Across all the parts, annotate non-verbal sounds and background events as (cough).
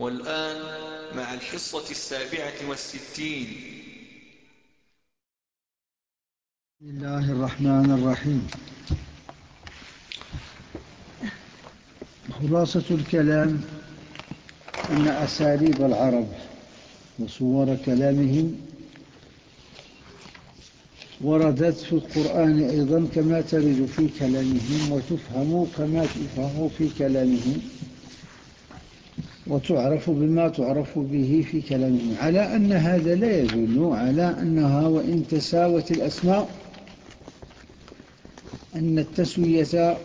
والآن مع الحصة السابعة والستين. بسم الله الرحمن الرحيم. خلاصة الكلام أن أساليب العرب وصور كلامهم وردت في القرآن أيضا كما ترد في كلامهم وتفهم كما تفهم في كلامهم. وتعرف بما تعرف به في كلامهم. على أن هذا لا يدل على أنها وإن تساوت الأسماء أن التسوية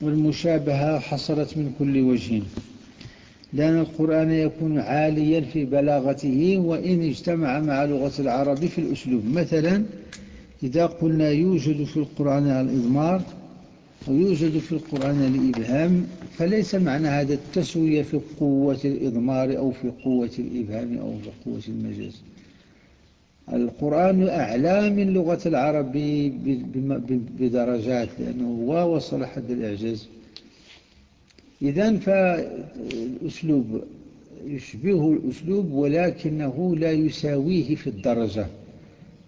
والمشابهة حصلت من كل وجه. لأن القرآن يكون عاليا في بلاغته وإن اجتمع مع لغة العرب في الأسلوب. مثلا إذا قلنا يوجد في القرآن الإضمار ويوجد في القرآن الإبهام فليس معنى هذا التسوية في قوة الإضمار أو في قوة الإبهام أو في قوة المجاز. القرآن أعلى من لغة العرب بدرجات لأنه هو وصل حد الإعجاز. إذن فالأسلوب يشبهه الأسلوب ولكنه لا يساويه في الدرجة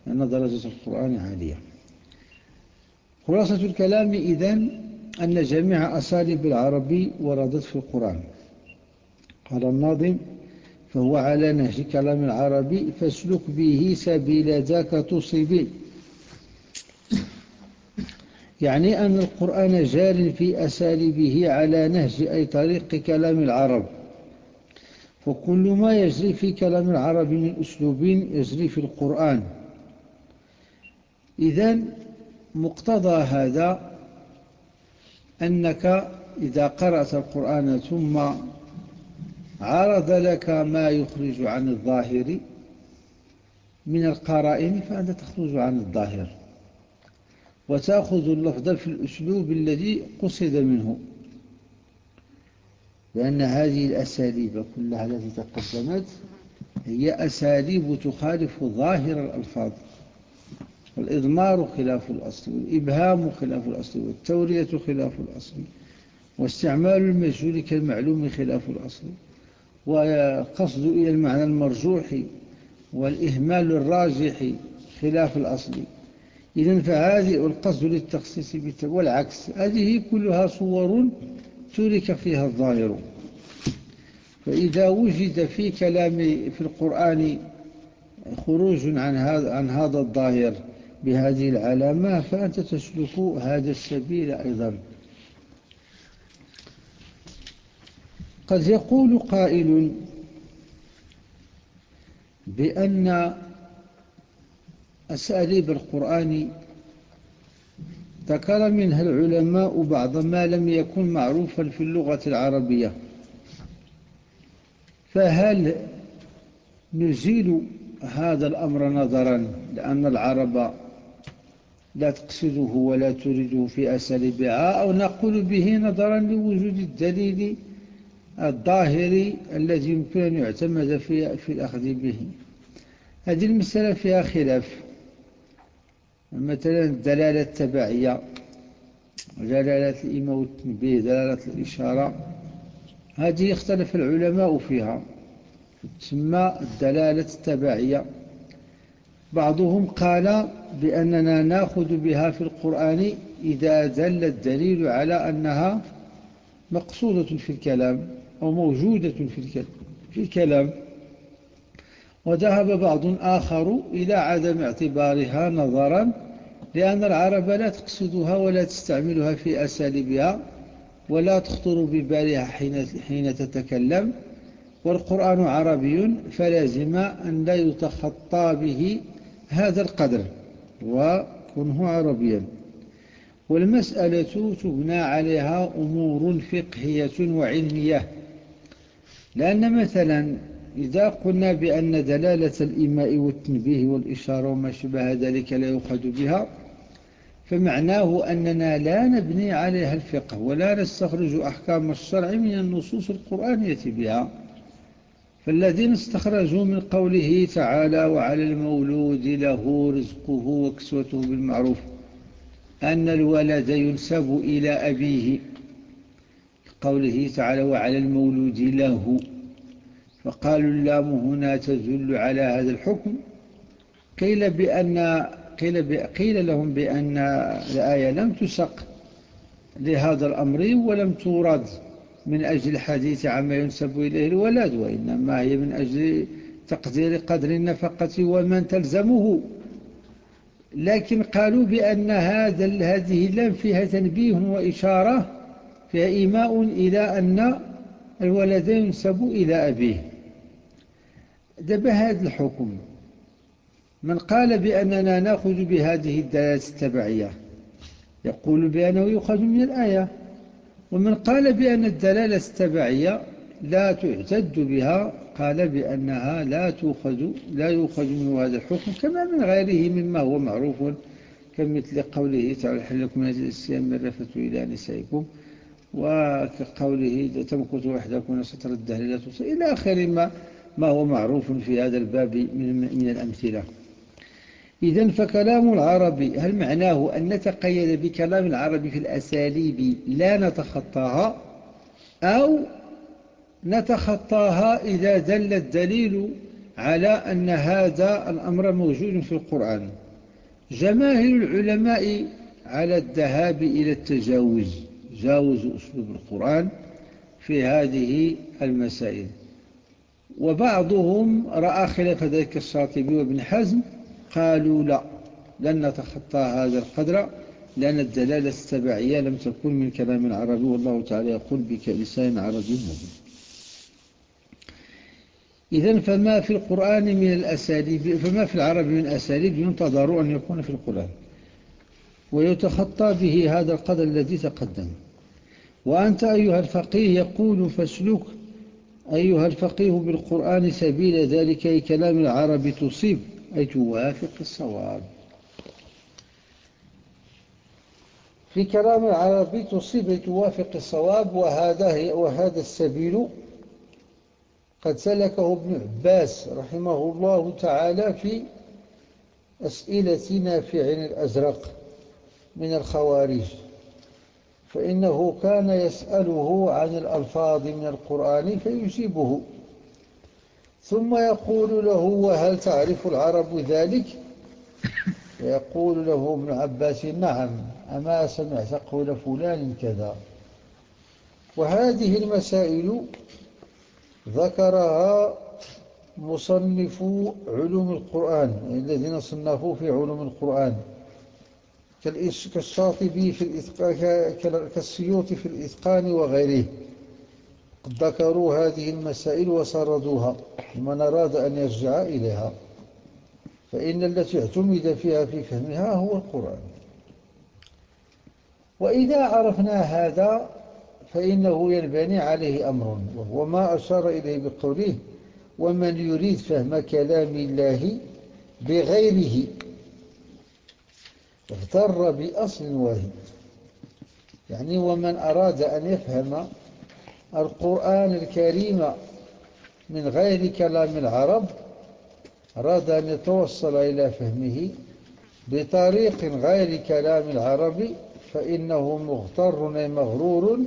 لأن درجة القرآن عالية. خلاصة الكلام إذن أن جميع أساليب العربي وردت في القرآن. قال الناظم فهو على نهج كلام العربي فاسلك به سبيل ذاك تصيبي يعني أن القرآن جار في أساليبه على نهج أي طريق كلام العرب. فكل ما يجري في كلام العرب من أسلوب يجري في القرآن. إذن مقتضى هذا أنك إذا قرأت القرآن ثم عرض لك ما يخرج عن الظاهر من القرائن فأنت تخرج عن الظاهر وتأخذ اللفظ في الأسلوب الذي قصد منه لأن هذه الأساليب كلها التي تقدمت هي أساليب تخالف ظاهر الألفاظ. والإضمار خلاف الأصل والإبهام خلاف الأصل والتورية خلاف الأصل واستعمال المجهول كالمعلوم خلاف الأصل وقصد إلى المعنى المرجوح والإهمال الراجح خلاف الأصل. إذن فهذه والقصد للتخصيص والعكس هذه كلها صور ترك فيها الظاهر. فإذا وجد في كلام في القرآن خروج عن هذا عن هذا الظاهر بهذه العلامة فأنت تسلك هذا السبيل أيضا. قد يقول قائل بأن أساليب القرآن ذكر منها العلماء بعض ما لم يكن معروفا في اللغة العربية. فهل نزيل هذا الأمر نظرا؟ لأن العرب لا تقصده ولا تريده في أساليبها أو نقول به نظرا لوجود الدليل الظاهري الذي يمكن أن يعتمد في, في الأخذ به. هذه المسألة فيها خلاف. مثلا الدلالة التبعية دلالة الإيمة والتنبيه دلالة الإشارة. هذه اختلف العلماء فيها. تسمى الدلالة التبعية. بعضهم قال بأننا نأخذ بها في القرآن إذا دل الدليل على أنها مقصودة في الكلام أو موجودة في الكلام وذهب بعض آخر إلى عدم اعتبارها نظرا لأن العرب لا تقصدها ولا تستعملها في أساليبها ولا تخطر ببالها حين, تتكلم. والقرآن عربي فلازم أن لا يتخطى به هذا القدر. وكنه عربيا. والمسألة تبنى عليها أمور فقهية وعلمية. لأن مثلا إذا قلنا بأن دلالة الإيماء والتنبيه والإشارة وما شبه ذلك لا يؤخذ بها فمعناه أننا لا نبني عليها الفقه ولا نستخرج أحكام الشرع من النصوص القرآنية بها. فالذين استخرجوا من قوله تعالى وعلى المولود له رزقه وكسوته بالمعروف أن الولد ينسب إلى أبيه قوله تعالى وعلى المولود له. فقالوا اللام هنا تدل على هذا الحكم. قيل بأن قيل, قيل لهم بأن الآية لم تسق لهذا الأمر ولم تورد. من أجل الحديث عما ينسب إليه الولد وإنما هي من أجل تقدير قدر النفقة ومن تلزمه. لكن قالوا بأن هذا هذه اللام فيها تنبيه وإشارة فيها إيماء إلى أن الولد ينسب إلى أبيه. دب هذا الحكم. من قال بأننا نأخذ بهذه الدلالة التبعية يقول بأنه يؤخذ من الآية. ومن قال بأن الدلالة التبعية لا تعتد بها قال بأنها لا تؤخذ لا يؤخذ من هذا الحكم كما من غيره مما هو معروف كمثل قوله تعالى حل لكم من هذه الصيام من رفثوا إلى نسائكم وكقوله تمكث وحدكم ستر الدهر لا إلى آخر ما ما هو معروف في هذا الباب من, من الأمثلة. إذا فكلام العربي هل معناه أن نتقيد بكلام العربي في الأساليب لا نتخطاها؟ أو نتخطاها إذا دل الدليل على أن هذا الأمر موجود في القرآن؟ جماهير العلماء على الذهاب إلى التجاوز جاوز أسلوب القرآن في هذه المسائل. وبعضهم رأى خلاف ذلك الشاطبي وابن حزم قالوا لا لن نتخطى هذا القدر لأن الدلالة التبعية لم تكن من كلام العربي والله تعالى يقول بك لسان عربي مبين. إذا فما في القرآن من الأساليب فما في العرب من أساليب ينتظر أن يكون في القرآن ويتخطى به هذا القدر الذي تقدم. وأنت أيها الفقيه يقول فاسلك أيها الفقيه بالقرآن سبيل ذلك كلام العرب تصيب. توافق الصواب. في كلام العربي تصيب توافق الصواب وهذا, وهذا السبيل قد سلكه ابن عباس رحمه الله تعالى في أسئلة نافع الأزرق من الخوارج. فإنه كان يسأله عن الألفاظ من القرآن فيجيبه. ثم يقول له وهل تعرف العرب ذلك? (laughs) فيقول له ابن عباس نعم أما سمعت قول فلان كذا. وهذه المسائل ذكرها مصنفو علوم القرآن الذين صنفوا في علوم القرآن كالشاطبي في الإتقان كالسيوط في الإتقان وغيره. ذكروا هذه المسائل وسردوها لمن أراد أن يرجع إليها. فإن التي اعتمد فيها في فهمها هو القرآن. وإذا عرفنا هذا فإنه ينبني عليه أمر وهو ما أشار إليه بقوله ومن يريد فهم كلام الله بغيره اغتر بأصل واحد يعني ومن أراد أن يفهم القرآن الكريم من غير كلام العرب أراد أن يتوصل إلى فهمه بطريق غير كلام العرب فإنه مغتر مغرور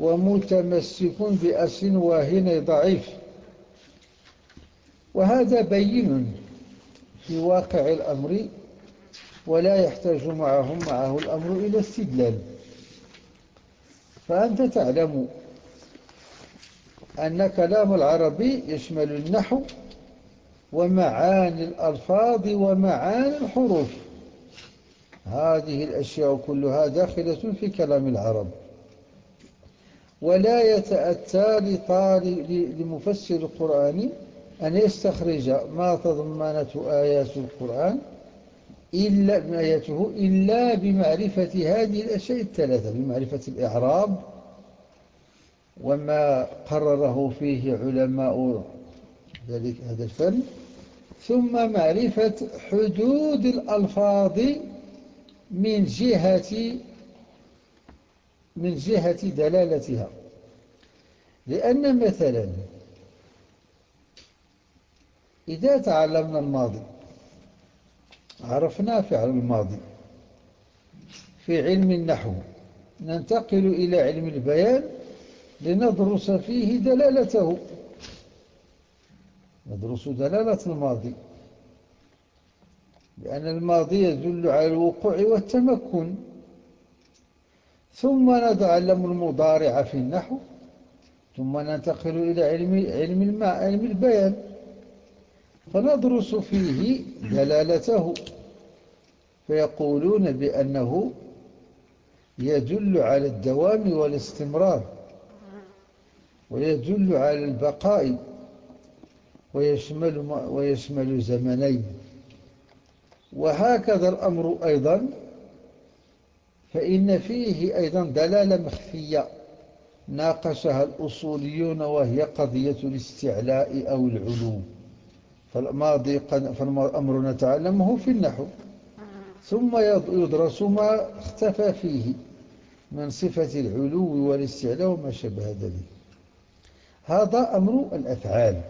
ومتمسك بأصل واهن ضعيف. وهذا بين في واقع الأمر ولا يحتاج معهم معه الأمر إلى استدلال. فأنت تعلم أن كلام العربي يشمل النحو ومعاني الألفاظ ومعاني الحروف. هذه الأشياء كلها داخلة في كلام العرب. ولا يتأتى لمفسر القرآن أن يستخرج ما تضمنته آيات القرآن إلا بآياته إلا بمعرفة هذه الأشياء الثلاثة بمعرفة الإعراب وما قرره فيه علماء ذلك هذا الفن. ثم معرفة حدود الألفاظ من جهة من جهة دلالتها. لأن مثلا إذا تعلمنا الماضي عرفنا فعل الماضي في علم النحو ننتقل إلى علم البيان. لندرس فيه دلالته. ندرس دلالة الماضي. لأن الماضي يدل على الوقوع والتمكن. ثم نتعلم المضارع في النحو. ثم ننتقل إلى علم علم الماء علم البيان. فندرس فيه دلالته. فيقولون بأنه يدل على الدوام والاستمرار. ويدل على البقاء ويشمل, ويشمل زمنين. وهكذا الأمر أيضا فإن فيه أيضا دلالة مخفية ناقشها الأصوليون وهي قضية الاستعلاء أو العلو. فالماضي فالأمر نتعلمه في النحو. ثم يدرس ما اختفى فيه من صفة العلو والاستعلاء وما شبه ذلك. هذا أمر الأفعال.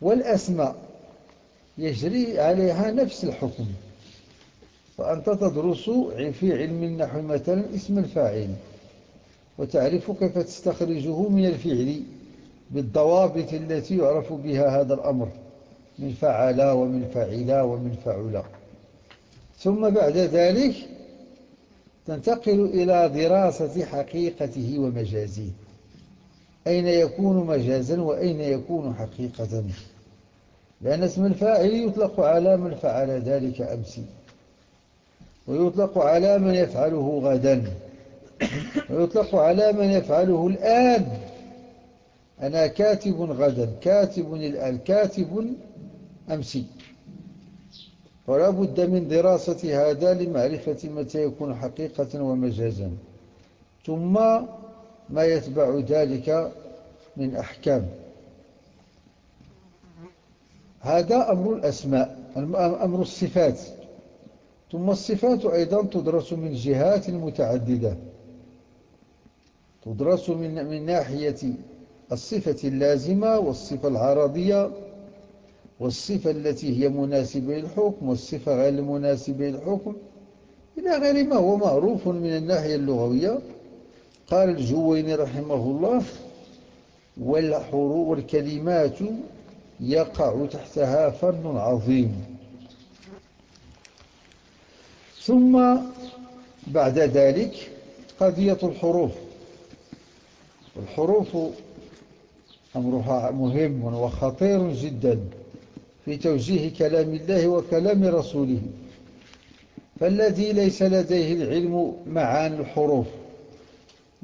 والأسماء يجري عليها نفس الحكم. فأنت تدرس في علم النحو مثلا اسم الفاعل وتعرف كيف تستخرجه من الفعل بالضوابط التي يعرف بها هذا الأمر من فعلا ومن فعلا ومن فعلا ثم بعد ذلك تنتقل إلى دراسة حقيقته ومجازيه. أين يكون مجازا وأين يكون حقيقة؟ لأن اسم الفاعل يطلق على من فعل ذلك أمس ويطلق على من يفعله غدا ويطلق على من يفعله الآن. أنا كاتب غدا كاتب الآن كاتب أمسي. ولا بد من دراسة هذا لمعرفة متى يكون حقيقة ومجازا. ثم ما يتبع ذلك من أحكام. هذا أمر الأسماء أمر الصفات. ثم الصفات أيضا تدرس من جهات متعددة. تدرس من, من ناحية الصفة اللازمة والصفة العرضية والصفة التي هي مناسبة للحكم والصفة غير المناسبة للحكم إلى غير ما هو معروف من الناحية اللغوية. قال الجويني رحمه الله والحروف والكلمات يقع تحتها فن عظيم. ثم بعد ذلك قضية الحروف. الحروف أمرها مهم وخطير جدا في توجيه كلام الله وكلام رسوله. فالذي ليس لديه العلم معاني الحروف.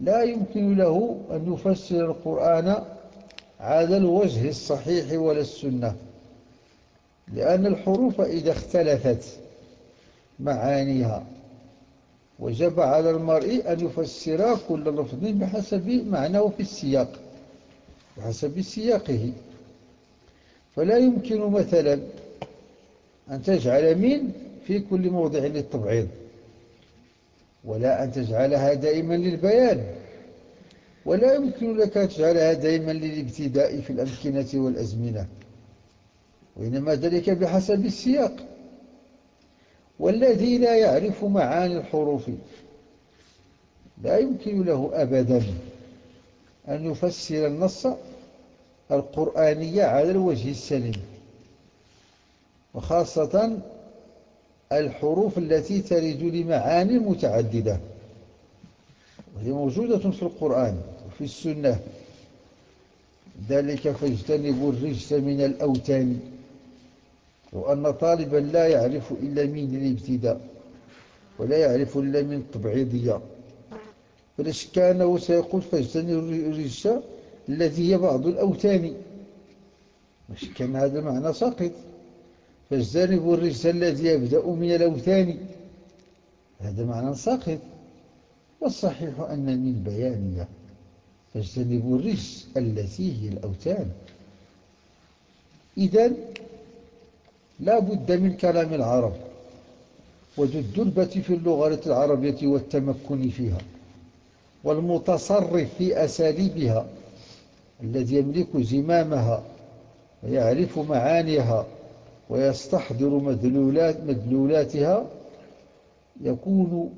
لا يمكن له أن يفسر القرآن على الوجه الصحيح ولا السنة. لأن الحروف إذا اختلفت معانيها وجب على المرء أن يفسر كل لفظ بحسب معناه في السياق بحسب سياقه. فلا يمكن مثلا أن تجعل من في كل موضع للتبعيض. ولا أن تجعلها دائما للبيان. ولا يمكن لك أن تجعلها دائما للابتداء في الأمكنة والأزمنة. وإنما ذلك بحسب السياق. والذي لا يعرف معاني الحروف لا يمكن له أبدا أن يفسر النص القرآنية على الوجه السليم. وخاصة الحروف التي ترد لمعاني متعددة. وهي موجودة في القرآن وفي السنة. ذلك فاجتنبوا الرجس من الأوتان وأن طالبا لا يعرف إلا من الابتداء ولا يعرف إلا من التبعيضية فلا شك أنه سيقول فاجتنبوا الرجس الذي هي بعض الأوتان مش كان هذا معنى ساقط. فاجتنبوا الرجس الذي يبدأ من الأوثان. هذا معنى ساقط. والصحيح أن من بيانية فاجتنبوا الرجس التي هي الأوتان إذا لا بد من كلام العرب وذو في اللغة العربية والتمكن فيها والمتصرف في أساليبها الذي يملك زمامها ويعرف معانيها ويستحضر مدلولات مدلولاتها يكون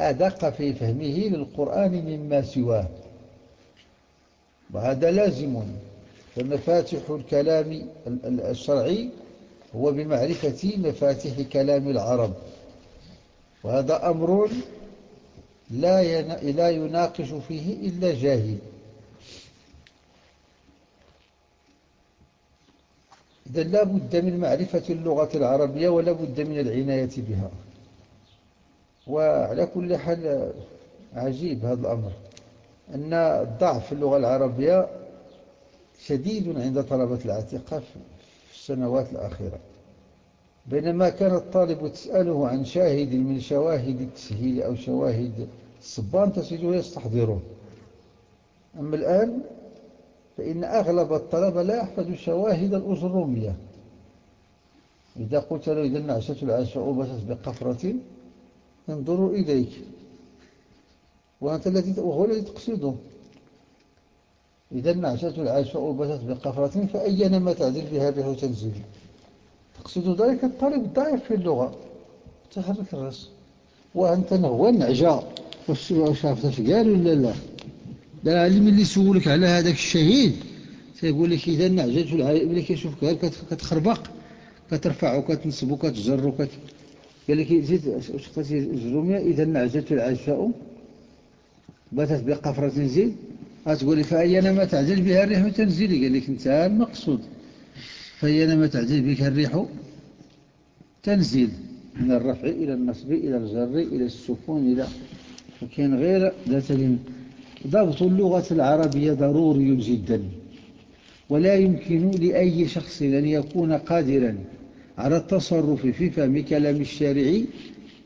أدق في فهمه للقرآن مما سواه. وهذا لازم. فمفاتح الكلام الشرعي هو بمعرفة مفاتيح كلام العرب. وهذا أمر لا لا يناقش فيه إلا جاهل. إذا لا بد من معرفة اللغة العربية ولا بد من العناية بها. وعلى كل حال عجيب هذا الأمر أن الضعف في اللغة العربية شديد عند طلبة الاعتقاف في السنوات الأخيرة. بينما كان الطالب تسأله عن شاهد من شواهد التسهيل أو شواهد الصبان تسجده يستحضرون أما الآن فإن أغلب الطلبة لا يحفظ شواهد الأجرومية إذا قلت له إذا النعشة العشاء بست بقفرة ينظر إليك. وأنت الذي وهو الذي تقصده. إذا النعشة العشاء بست بقفرة فأينما تعدل بها الريح تنزل تقصد ذلك الطالب الضعيف في اللغة. تحرك الرأس. وأنت هو النعجة. واش عرفت اش قال ولا لا؟ لا العلم اللي سولك على هذاك الشهيد تيقول لك إذا نعجت ملي كيشوفك غير كتخربق كترفع وكتنصب وكتجر وكت قال لك زيد واش قلتي الجروميه اذا نعجت العشاء باتت بقفرة زيد غتقول لي فأينما تعجل بها الريح تنزلي قال لك أنت المقصود فأينما تعجل بك الريح تنزل من الرفع إلى النصب إلى الجر إلى السكون إلى وكان غير ذات ضبط اللغة العربية ضروري جدا ولا يمكن لأي شخص أن يكون قادرا على التصرف في فهم كلام الشارع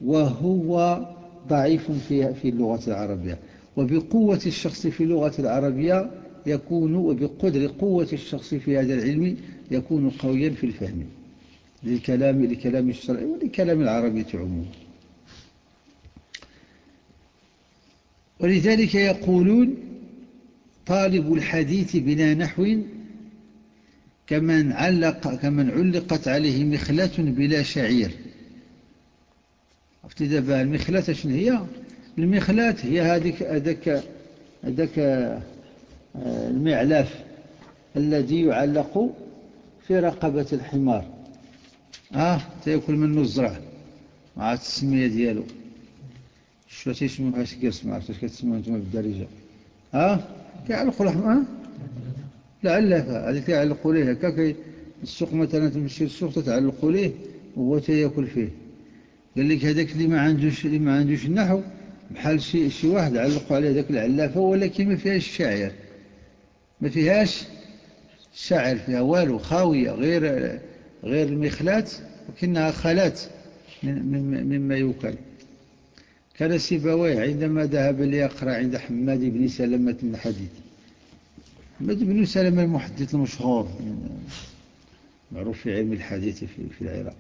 وهو ضعيف في اللغة العربية. وبقوة الشخص في اللغة العربية يكون وبقدر قوة الشخص في هذا العلم يكون قويا في الفهم للكلام لكلام الشرع ولكلام العربية عموما. ولذلك يقولون طالب الحديث بلا نحو كمن, علق كمن علقت عليه مخلة بلا شعير. عرفتي دابا؟ المخلة شنو هي؟ المخلة هي هذيك هذاك هذاك آه، المعلاف الذي يعلق في رقبة الحمار. آه تاكل منه الزرع مع التسمية ديالو. شو تيسموها سكيرس ما عرفتش كتسموها أنتم بالدارجة؟ ها؟ كيعلقوا لحم ها؟ لعلك هذيك كيعلقوا ليه هكا السوق مثلا تمشي للسوق تتعلقوا ليه وهو تياكل فيه. قال لك هذاك اللي ما عندوش اللي ما عندوش النحو بحال شي شي واحد علقوا عليه ذاك العلافة ولكن ما فيهاش الشاعر ما فيهاش الشاعر فيها والو خاوية غير غير المخلات ولكنها خلات مما يوكل. كان سيبويه عندما ذهب ليقرأ عند حماد بن سلمة الحديث حماد بن سلمة المحدث المشهور معروف في علم الحديث في, العراق.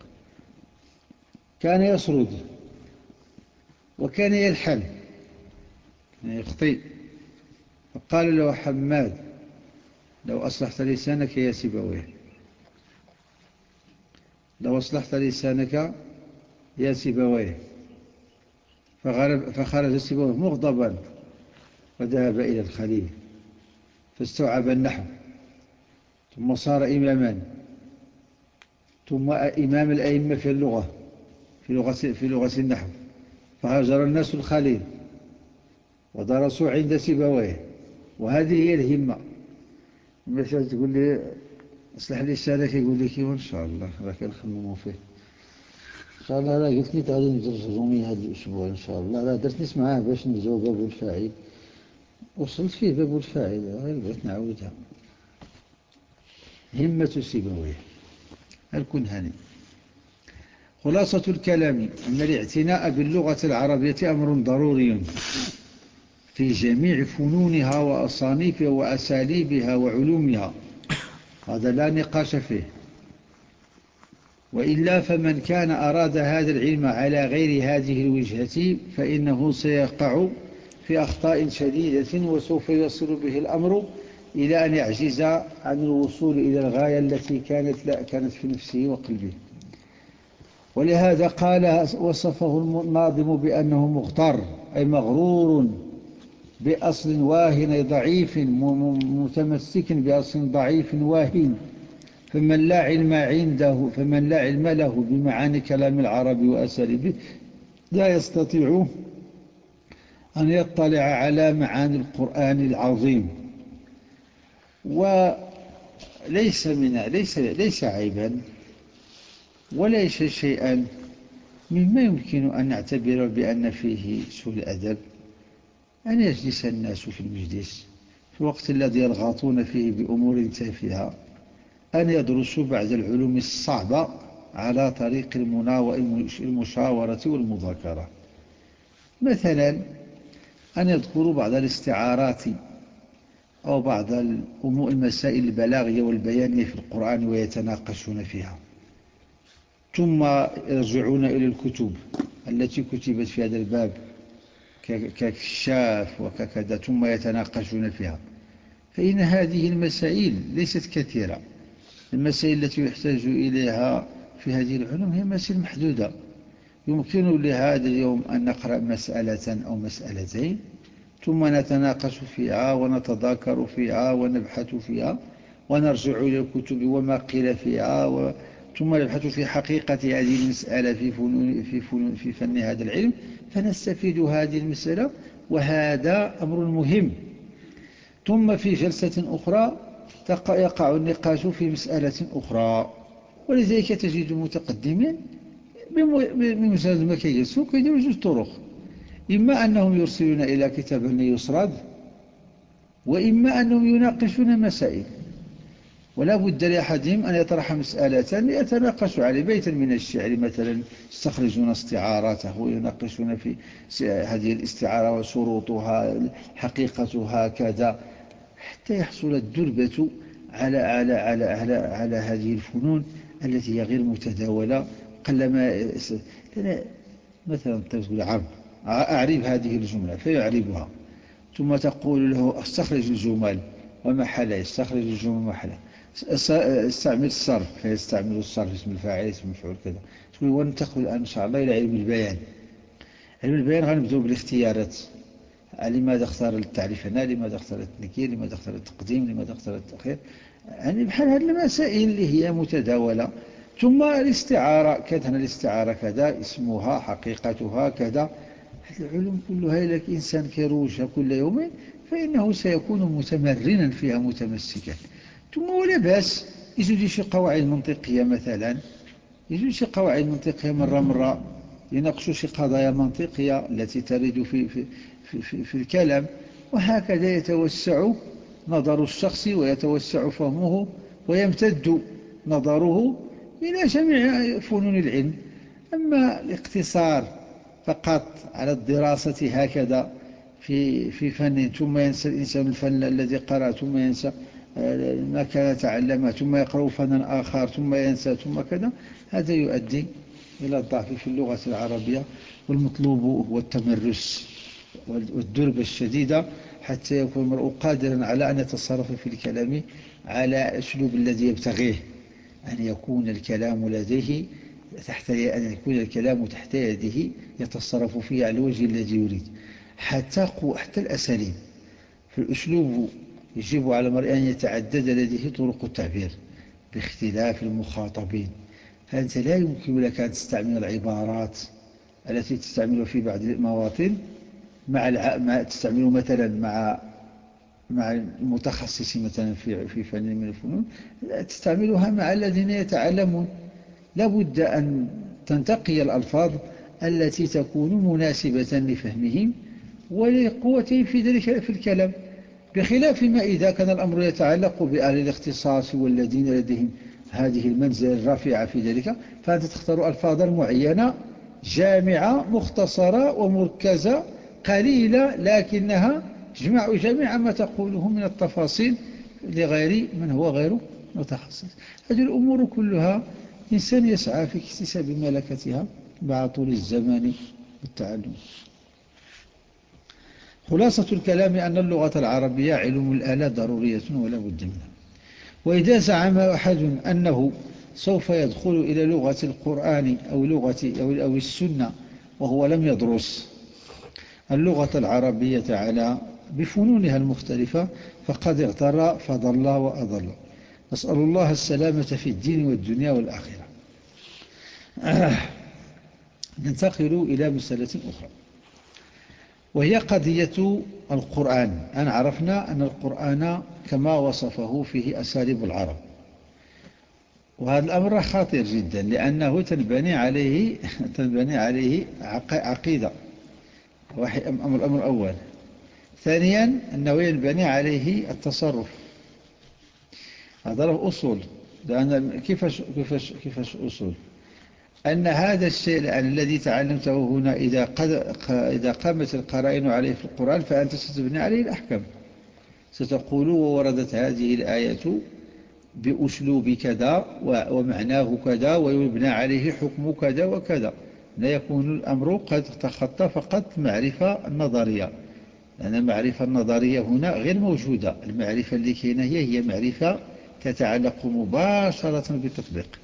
كان يسرد وكان يلحن يخطي. فقال له حماد لو أصلحت لسانك يا سيبويه لو أصلحت لسانك يا سيبويه. فخرج سيبويه مغضبا وذهب إلى الخليل فاستوعب النحو ثم صار إماما ثم إمام الأئمة في اللغة في لغة, في لغة النحو فهاجر الناس الخليل ودرسوا عند سيبويه وهذه هي الهمة. مثلا تقول لي اصلح لي السالك يقول لك إن شاء الله راك نخمموا فيه شاء الله لا قلت لي غادي ندرس رومي هذا الأسبوع إن شاء الله. لا درت نسمعه معاه باش نجاو باب الفاعل. وصلت فيه باب الفاعل غير بغيت نعاودها. همة سيبويه. الكنهاني خلاصة الكلام أن الاعتناء باللغة العربية أمر ضروري في جميع فنونها وأصانيفها وأساليبها وعلومها. هذا لا نقاش فيه. وإلا فمن كان أراد هذا العلم على غير هذه الوجهة فإنه سيقع في أخطاء شديدة وسوف يصل به الأمر إلى أن يعجز عن الوصول إلى الغاية التي كانت لا كانت في نفسه وقلبه. ولهذا قال وصفه الناظم بأنه مغتر أي مغرور بأصل واهن ضعيف متمسك بأصل ضعيف واهن. فمن لا علم عنده فمن لا علم له بمعاني كلام العرب وأساليبه لا يستطيع أن يطلع على معاني القرآن العظيم. وليس من ليس ليس عيبا وليس شيئا مما يمكن أن نعتبر بأن فيه سوء الأدب أن يجلس الناس في المجلس في الوقت الذي يلغطون فيه بأمور تافهة. أن يدرسوا بعد العلوم الصعبة على طريق المشاورة والمذاكرة. مثلا أن يذكروا بعض الاستعارات أو بعض المسائل البلاغية والبيانية في القرآن ويتناقشون فيها. ثم يرجعون إلى الكتب التي كتبت في هذا الباب ككشاف وككذا ثم يتناقشون فيها. فإن هذه المسائل ليست كثيرة. المسائل التي يحتاج إليها في هذه العلوم هي مسائل محدودة. يمكن لهذا اليوم أن نقرأ مسألة أو مسألتين ثم نتناقش فيها ونتذاكر فيها ونبحث فيها ونرجع إلى الكتب وما قيل فيها و... ثم نبحث في حقيقة هذه المسألة في, فنون في, فنون في فن هذا العلم فنستفيد هذه المسألة وهذا أمر مهم. ثم في جلسة أخرى يقع النقاش في مسألة أخرى ولذلك تجد المتقدمين بمجرد ما كيجلسوا كيديروا جوج طرق. إما أنهم يرسلون إلى كتاب يسرد وإما أنهم يناقشون مسائل. ولا بد لأحدهم أن يطرح مسألة ليتناقش عليه بيتا من الشعر مثلا يستخرجون استعاراته ويناقشون في هذه الاستعارة وشروطها حقيقتها كذا حتى يحصل الدربة على, على, على, على, على هذه الفنون التي هي غير متداولة قلما مثلا تقول عرب أعرب هذه الجملة فيعربها. ثم تقول له استخرج الجمل ومحلها يستخرج الجمل ومحلها استعمل الصرف فيستعمل الصرف؟ اسم الفاعل اسم المفعول كذا. تقول وننتقل الآن إن شاء الله إلى علم البيان. علم البيان غنبدأ بالاختيارات. لماذا اختار التعريف هنا؟ لماذا اختار التنكير لماذا اختار التقديم؟ لماذا اختار التأخير؟ يعني بحال هذه المسائل اللي هي متداولة. ثم الاستعارة كذا الاستعارة كذا اسمها حقيقتها كذا. العلوم كلها لك إنسان كيروجها كل يوم فإنه سيكون متمرنا فيها متمسكا. ثم ولا بأس يزيد شي قواعد منطقية مثلا. يزيد شي قواعد منطقية مرة مرة. يناقشوا شي قضايا منطقية التي ترد في, في, في, في, في الكلام وهكذا يتوسع نظر الشخص ويتوسع فهمه ويمتد نظره إلى جميع فنون العلم. أما الاقتصار فقط على الدراسة هكذا في في فن ثم ينسى الإنسان الفن الذي قرأ ثم ينسى آه، ما كان تعلمه ثم يقرأ فنا آخر ثم ينسى ثم كذا هذا يؤدي إلى الضعف في اللغة العربية والمطلوب هو التمرس والدربة الشديدة حتى يكون المرء قادرا على أن يتصرف في الكلام على أسلوب الذي يبتغيه. أن يكون الكلام لديه تحت أن يكون الكلام تحت يده يتصرف فيه على الوجه الذي يريد. حتى حتى الأساليب. في الأسلوب يجب على المرء أن يتعدد لديه طرق التعبير باختلاف المخاطبين. فأنت لا يمكن لك أن تستعمل العبارات التي تستعمل في بعض المواطن مع ما تستعمل مثلا مع مع المتخصص مثلا في في فن من الفنون؟ تستعملها مع الذين يتعلمون. لابد أن تنتقي الألفاظ التي تكون مناسبة لفهمهم ولقوتهم في ذلك في الكلام. بخلاف ما إذا كان الأمر يتعلق بأهل الاختصاص والذين لديهم هذه المنزلة الرافعة في ذلك فأنت تختار ألفاظا معينة جامعة مختصرة ومركزة قليلة لكنها تجمع جميع ما تقوله من التفاصيل لغير من هو غير متخصص. هذه الأمور كلها إنسان يسعى في اكتساب ملكتها مع طول الزمان والتعلم. خلاصة الكلام أن اللغة العربية علم الآلة ضرورية ولا بد منها. وإذا زعم أحد أنه سوف يدخل إلى لغة القرآن أو لغة أو السنة وهو لم يدرس اللغة العربية على بفنونها المختلفة فقد اغتر فضل وأضل. نسأل الله السلامة في الدين والدنيا والآخرة. (clears throat) ننتقل إلى مسألة أخرى. وهي قضية القرآن. أن عرفنا أن القرآن كما وصفه فيه أساليب العرب. وهذا الأمر خطير جدا لأنه تنبني عليه تنبني عليه عقيدة. الأمر الأول ثانيا أنه ينبني عليه التصرف. هذا له أصول. لأن كيفاش, كيفاش, كيفاش أصول؟ أن هذا الشيء الذي تعلمته هنا إذا, قد إذا قامت القرائن عليه في القرآن فأنت ستبني عليه الأحكام. ستقول ووردت هذه الآية بأسلوب كذا ومعناه كذا ويبنى عليه حكم كذا وكذا. لا يكون الأمر قد تخطى فقط معرفة النظرية لأن المعرفة النظرية هنا غير موجودة. المعرفة اللي كاينة هي هي معرفة تتعلق مباشرة بالتطبيق.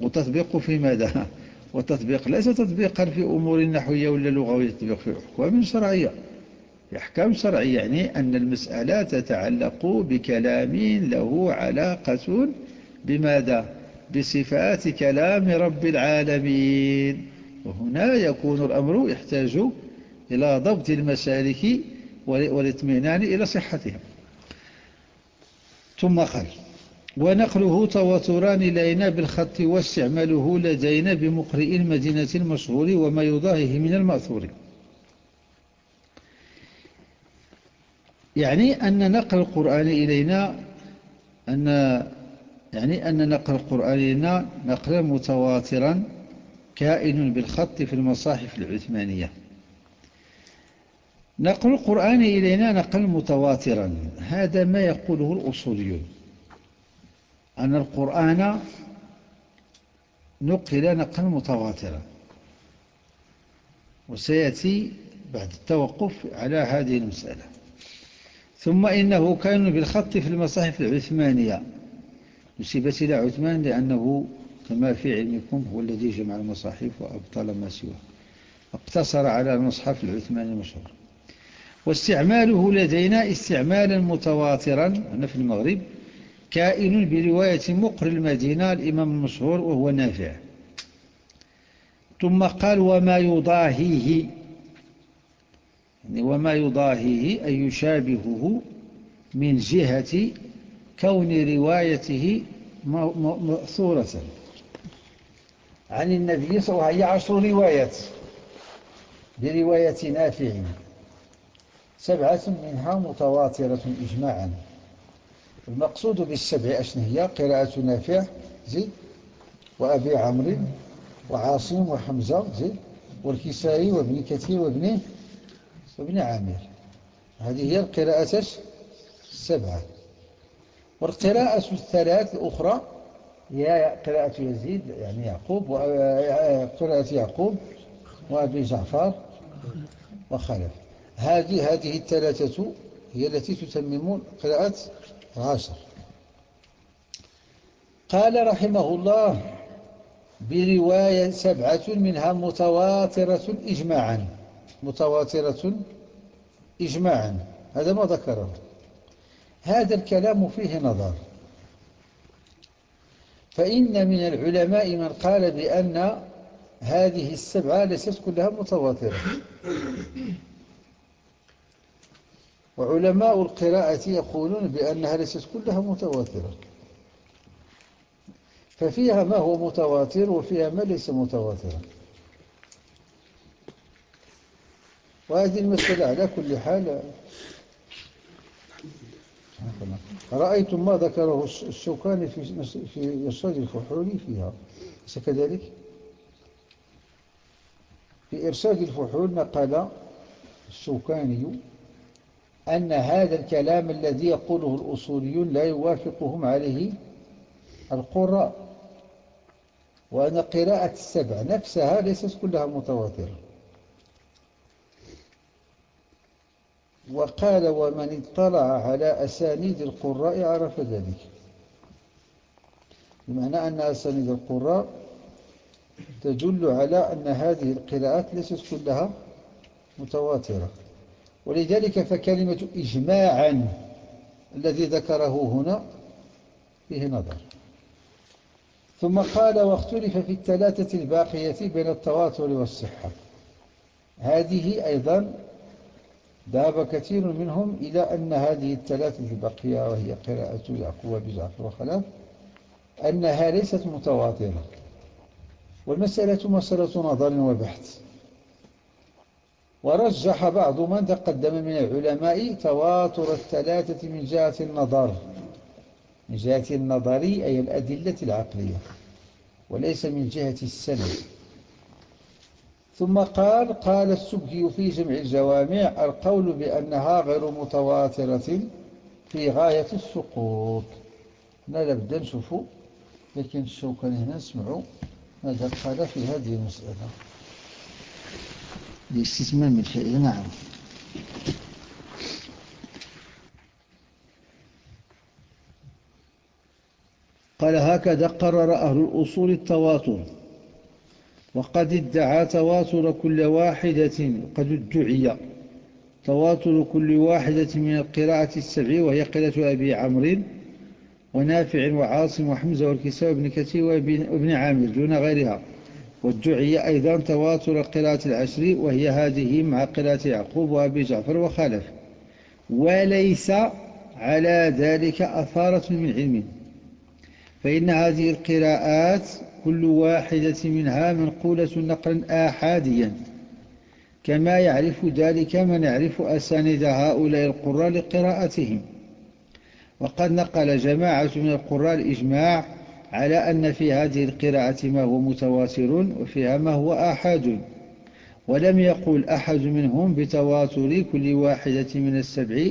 وتطبيق في ماذا؟ وتطبيق ليس تطبيقا في أمور نحوية ولا لغوية تطبيق في أحكام شرعية. أحكام شرعية يعني أن المسألة تتعلق بكلام له علاقة بماذا؟ بصفات كلام رب العالمين. وهنا يكون الأمر يحتاج إلى ضبط المسالك والاطمئنان إلى صحتها ثم قال ونقله تواتران إلينا بالخط واستعماله لدينا بمقرئ المدينة المشهور وما يضاهيه من المأثور. يعني أن نقل القرآن إلينا أن يعني أن نقل القرآن إلينا نقلا متواترا كائن بالخط في المصاحف العثمانية. نقل القرآن إلينا نقل متواترا هذا ما يقوله الأصوليون أن القرآن نقل نقل متواترا. وسيأتي بعد التوقف على هذه المسألة. ثم إنه كان بالخط في المصاحف العثمانية نسبت إلى عثمان لأنه كما في علمكم هو الذي جمع المصاحف وأبطل ما سواه. اقتصر على المصحف العثماني المشهور. واستعماله لدينا استعمالا متواترا أنا في المغرب كائن برواية مقر المدينة الإمام المشهور وهو نافع. ثم قال وما يضاهيه وما يضاهيه أي يشابهه من جهة كون روايته مأثورة. عن النبي صلى الله عليه وسلم عشر روايات برواية نافع. سبعة منها متواترة إجماعا. المقصود بالسبع أشن هي قراءة نافع زيد وأبي عمرو وعاصم وحمزة زيد والكسائي وابن كثير وابن وابن عامر. هذه هي القراءة السبعة. والقراءة الثلاث الأخرى هي قراءة يزيد يعني يعقوب وقراءة يعقوب وأبي جعفر وخلف. هذه هذه الثلاثة هي التي تتمم قراءة عشر قال رحمه الله برواية سبعة منها متواترة إجماعا. متواترة إجماعا. هذا ما ذكره هذا الكلام فيه نظر. فإن من العلماء من قال بأن هذه السبعة ليست كلها متواترة. وعلماء القراءة يقولون بأنها ليست كلها متواترة. ففيها ما هو متواتر وفيها ما ليس متواترا. وهذه المسألة على كل حال. رأيتم ما ذكره الشوكاني في إرشاد الفحول فيها. كذلك؟ في إرشاد الفحول نقل الشوكاني أن هذا الكلام الذي يقوله الأصوليون لا يوافقهم عليه القراء وأن قراءة السبع نفسها ليست كلها متواترة. وقال ومن اطلع على أسانيد القراء عرف ذلك. بمعنى أن أسانيد القراء تدل على أن هذه القراءات ليست كلها متواترة. ولذلك فكلمة إجماعا الذي ذكره هنا فيه نظر. ثم قال واختلف في الثلاثة الباقية بين التواتر والصحة. هذه أيضا ذهب كثير منهم إلى أن هذه الثلاثة الباقية وهي قراءة يعقوب بجعفر وخلاف أنها ليست متواترة. والمسألة مسألة نظر وبحث. ورجح بعض من تقدم من العلماء تواتر الثلاثة من جهة النظر. من جهة النظر أي الأدلة العقلية وليس من جهة السند. ثم قال قال السبكي في جمع الجوامع القول بأنها غير متواترة في غاية السقوط. هنا لابد نشوفوا لكن الشوكاني هنا نسمعوا ماذا قال في هذه المسألة. لاستثمام الفائدة نعم. قال هكذا قرر أهل الأصول التواتر. وقد ادعى تواتر كل واحدة قد ادعي تواتر كل واحدة من القراءة السبع وهي قراءة أبي عمرو ونافع وعاصم وحمزة والكساء وابن كثير وابن عامر دون غيرها. وادعي أيضا تواتر قراءة العشر وهي هذه مع قراءة يعقوب وأبي جعفر وخالف. وليس على ذلك أثارة من علم. فإن هذه القراءات كل واحدة منها منقولة نقلا آحاديا كما يعرف ذلك من يعرف أسانيد هؤلاء القراء لقراءتهم. وقد نقل جماعة من القراء الإجماع على أن في هذه القراءة ما هو متواتر وفيها ما هو آحاد. ولم يقول أحد منهم بتواتر كل واحدة من السبع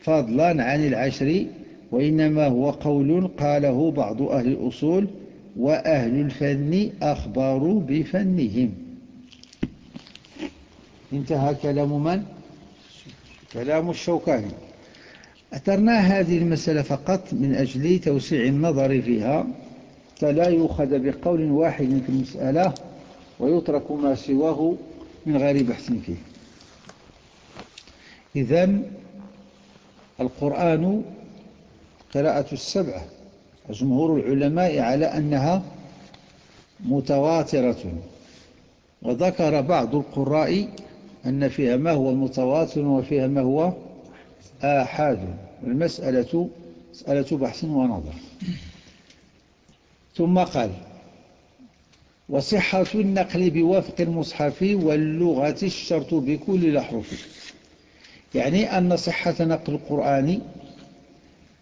فضلا عن العشر وإنما هو قول قاله بعض أهل الأصول وأهل الفن أخبروا بفنهم. انتهى كلام من؟ كلام الشوكاني. أثرنا هذه المسألة فقط من أجل توسيع النظر فيها فلا يؤخذ بقول واحد في المسألة ويترك ما سواه من غير بحث فيه. إذن القرآن قراءة السبعة. جمهور العلماء على أنها متواترة. وذكر بعض القراء أن فيها ما هو متواتر وفيها ما هو آحاد. المسألة مسألة بحث ونظر. ثم قال وصحة النقل بوفق المصحف واللغة الشرط بكل الأحرف يعني أن صحة نقل القرآن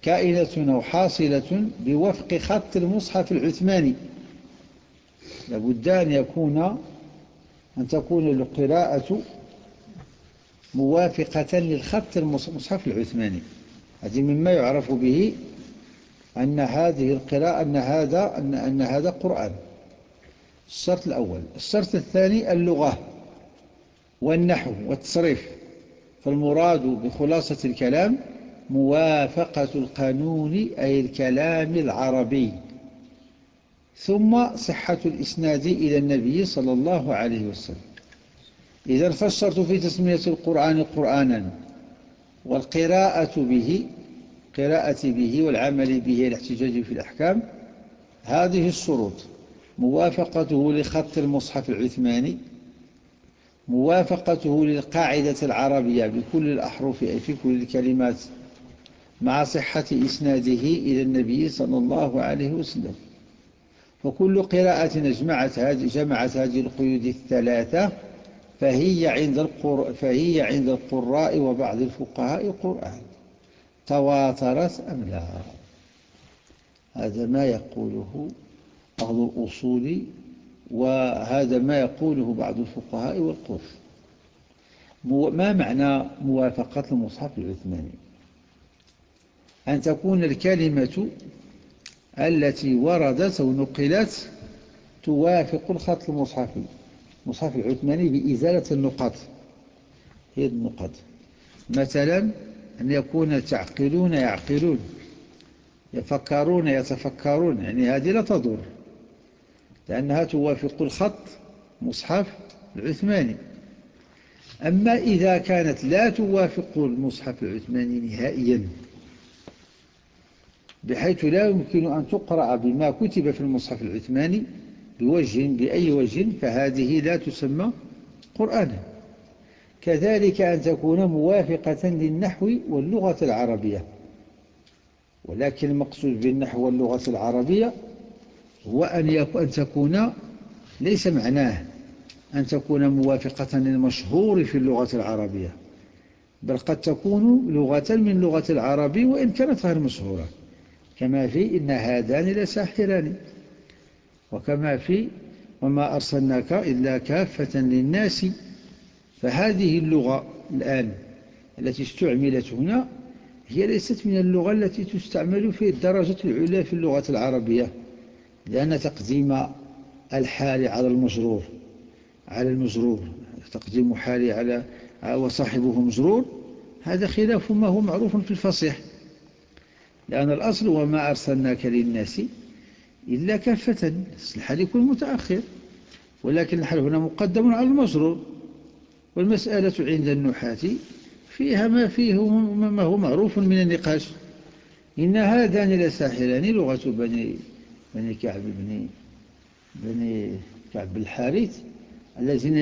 كائنة أو حاصلة بوفق خط المصحف العثماني. لابد أن يكون أن تكون القراءة موافقة للخط المصحف العثماني. هذه مما يعرف به أن هذه القراءة أن هذا أن, أن هذا قرآن. الشرط الأول. الشرط الثاني اللغة والنحو والتصريف. فالمراد بخلاصة الكلام موافقة القانون أي الكلام العربي. ثم صحة الإسناد إلى النبي صلى الله عليه وسلم. إذا فالشرط في تسمية القرآن قرآنا والقراءة به قراءة به والعمل به الاحتجاج في الأحكام هذه الشروط. موافقته لخط المصحف العثماني موافقته للقاعدة العربية بكل الأحرف أي في كل الكلمات مع صحة إسناده إلى النبي صلى الله عليه وسلم. فكل قراءة جمعت هذه, جمعت هذه القيود الثلاثة فهي عند, القر... فهي عند القراء وبعض الفقهاء قرآن. تواترت أم لا؟ هذا ما يقوله أهل الأصول وهذا ما يقوله بعض الفقهاء والقرف ما معنى موافقة المصحف العثماني أن تكون الكلمة التي وردت أو نقلت توافق الخط المصحفي. المصحف العثماني بإزالة النقاط. هي النقاط. مثلا أن يكون تعقلون يعقلون يفكرون يتفكرون يعني هذه لا تضر لأنها توافق الخط مصحف العثماني. أما إذا كانت لا توافق المصحف العثماني نهائيا بحيث لا يمكن أن تقرأ بما كتب في المصحف العثماني بوجه بأي وجه فهذه لا تسمى قرآنا. كذلك أن تكون موافقة للنحو واللغة العربية. ولكن المقصود بالنحو واللغة العربية هو أن تكون ليس معناه أن تكون موافقة للمشهور في اللغة العربية بل قد تكون لغة من لغة العربي وإن كانت غير مشهورة. كما في إن هذان لساحران. وكما في وما أرسلناك إلا كافة للناس. فهذه اللغة الآن التي استعملت هنا هي ليست من اللغة التي تستعمل في الدرجة العلى في اللغة العربية لأن تقديم الحال على المجرور على المجرور تقديم حالي على وصاحبه مجرور هذا خلاف ما هو معروف في الفصيح. لأن الأصل وما أرسلناك للناس إلا كافة الحال يكون متأخر ولكن الحال هنا مقدم على المجرور والمسألة عند النحاة فيها ما فيه ما هو معروف من النقاش. إن هذان لساحران لغة بني بني كعب بن بني كعب الحارث الذين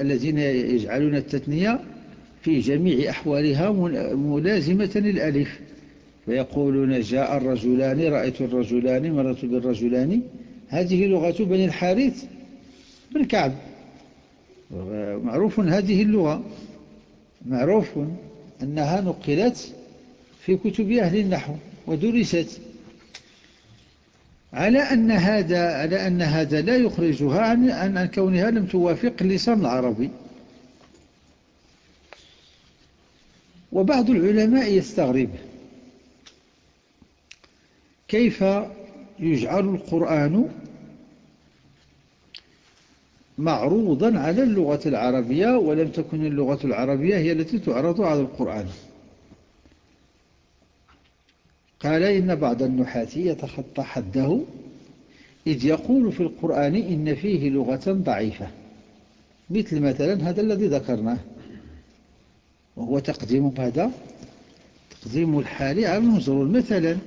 الذين يجعلون التثنية في جميع أحوالها ملازمة للألف. فيقولون جاء الرجلان رأيت الرجلان مرت بالرجلان. هذه لغة بني الحارث بن كعب. معروف هذه اللغة. معروف أنها نقلت في كتب أهل النحو ودرست على أن هذا على أن هذا لا يخرجها عن عن كونها لم توافق اللسان العربي. وبعض العلماء يستغرب. كيف يجعل القرآن معروضا على اللغة العربية ولم تكن اللغة العربية هي التي تعرض على القرآن؟ قال إن بعض النحاة يتخطى حده إذ يقول في القرآن إن فيه لغة ضعيفة مثل مثلا هذا الذي ذكرناه وهو تقديم ماذا تقديم الحال على المجرور مثلا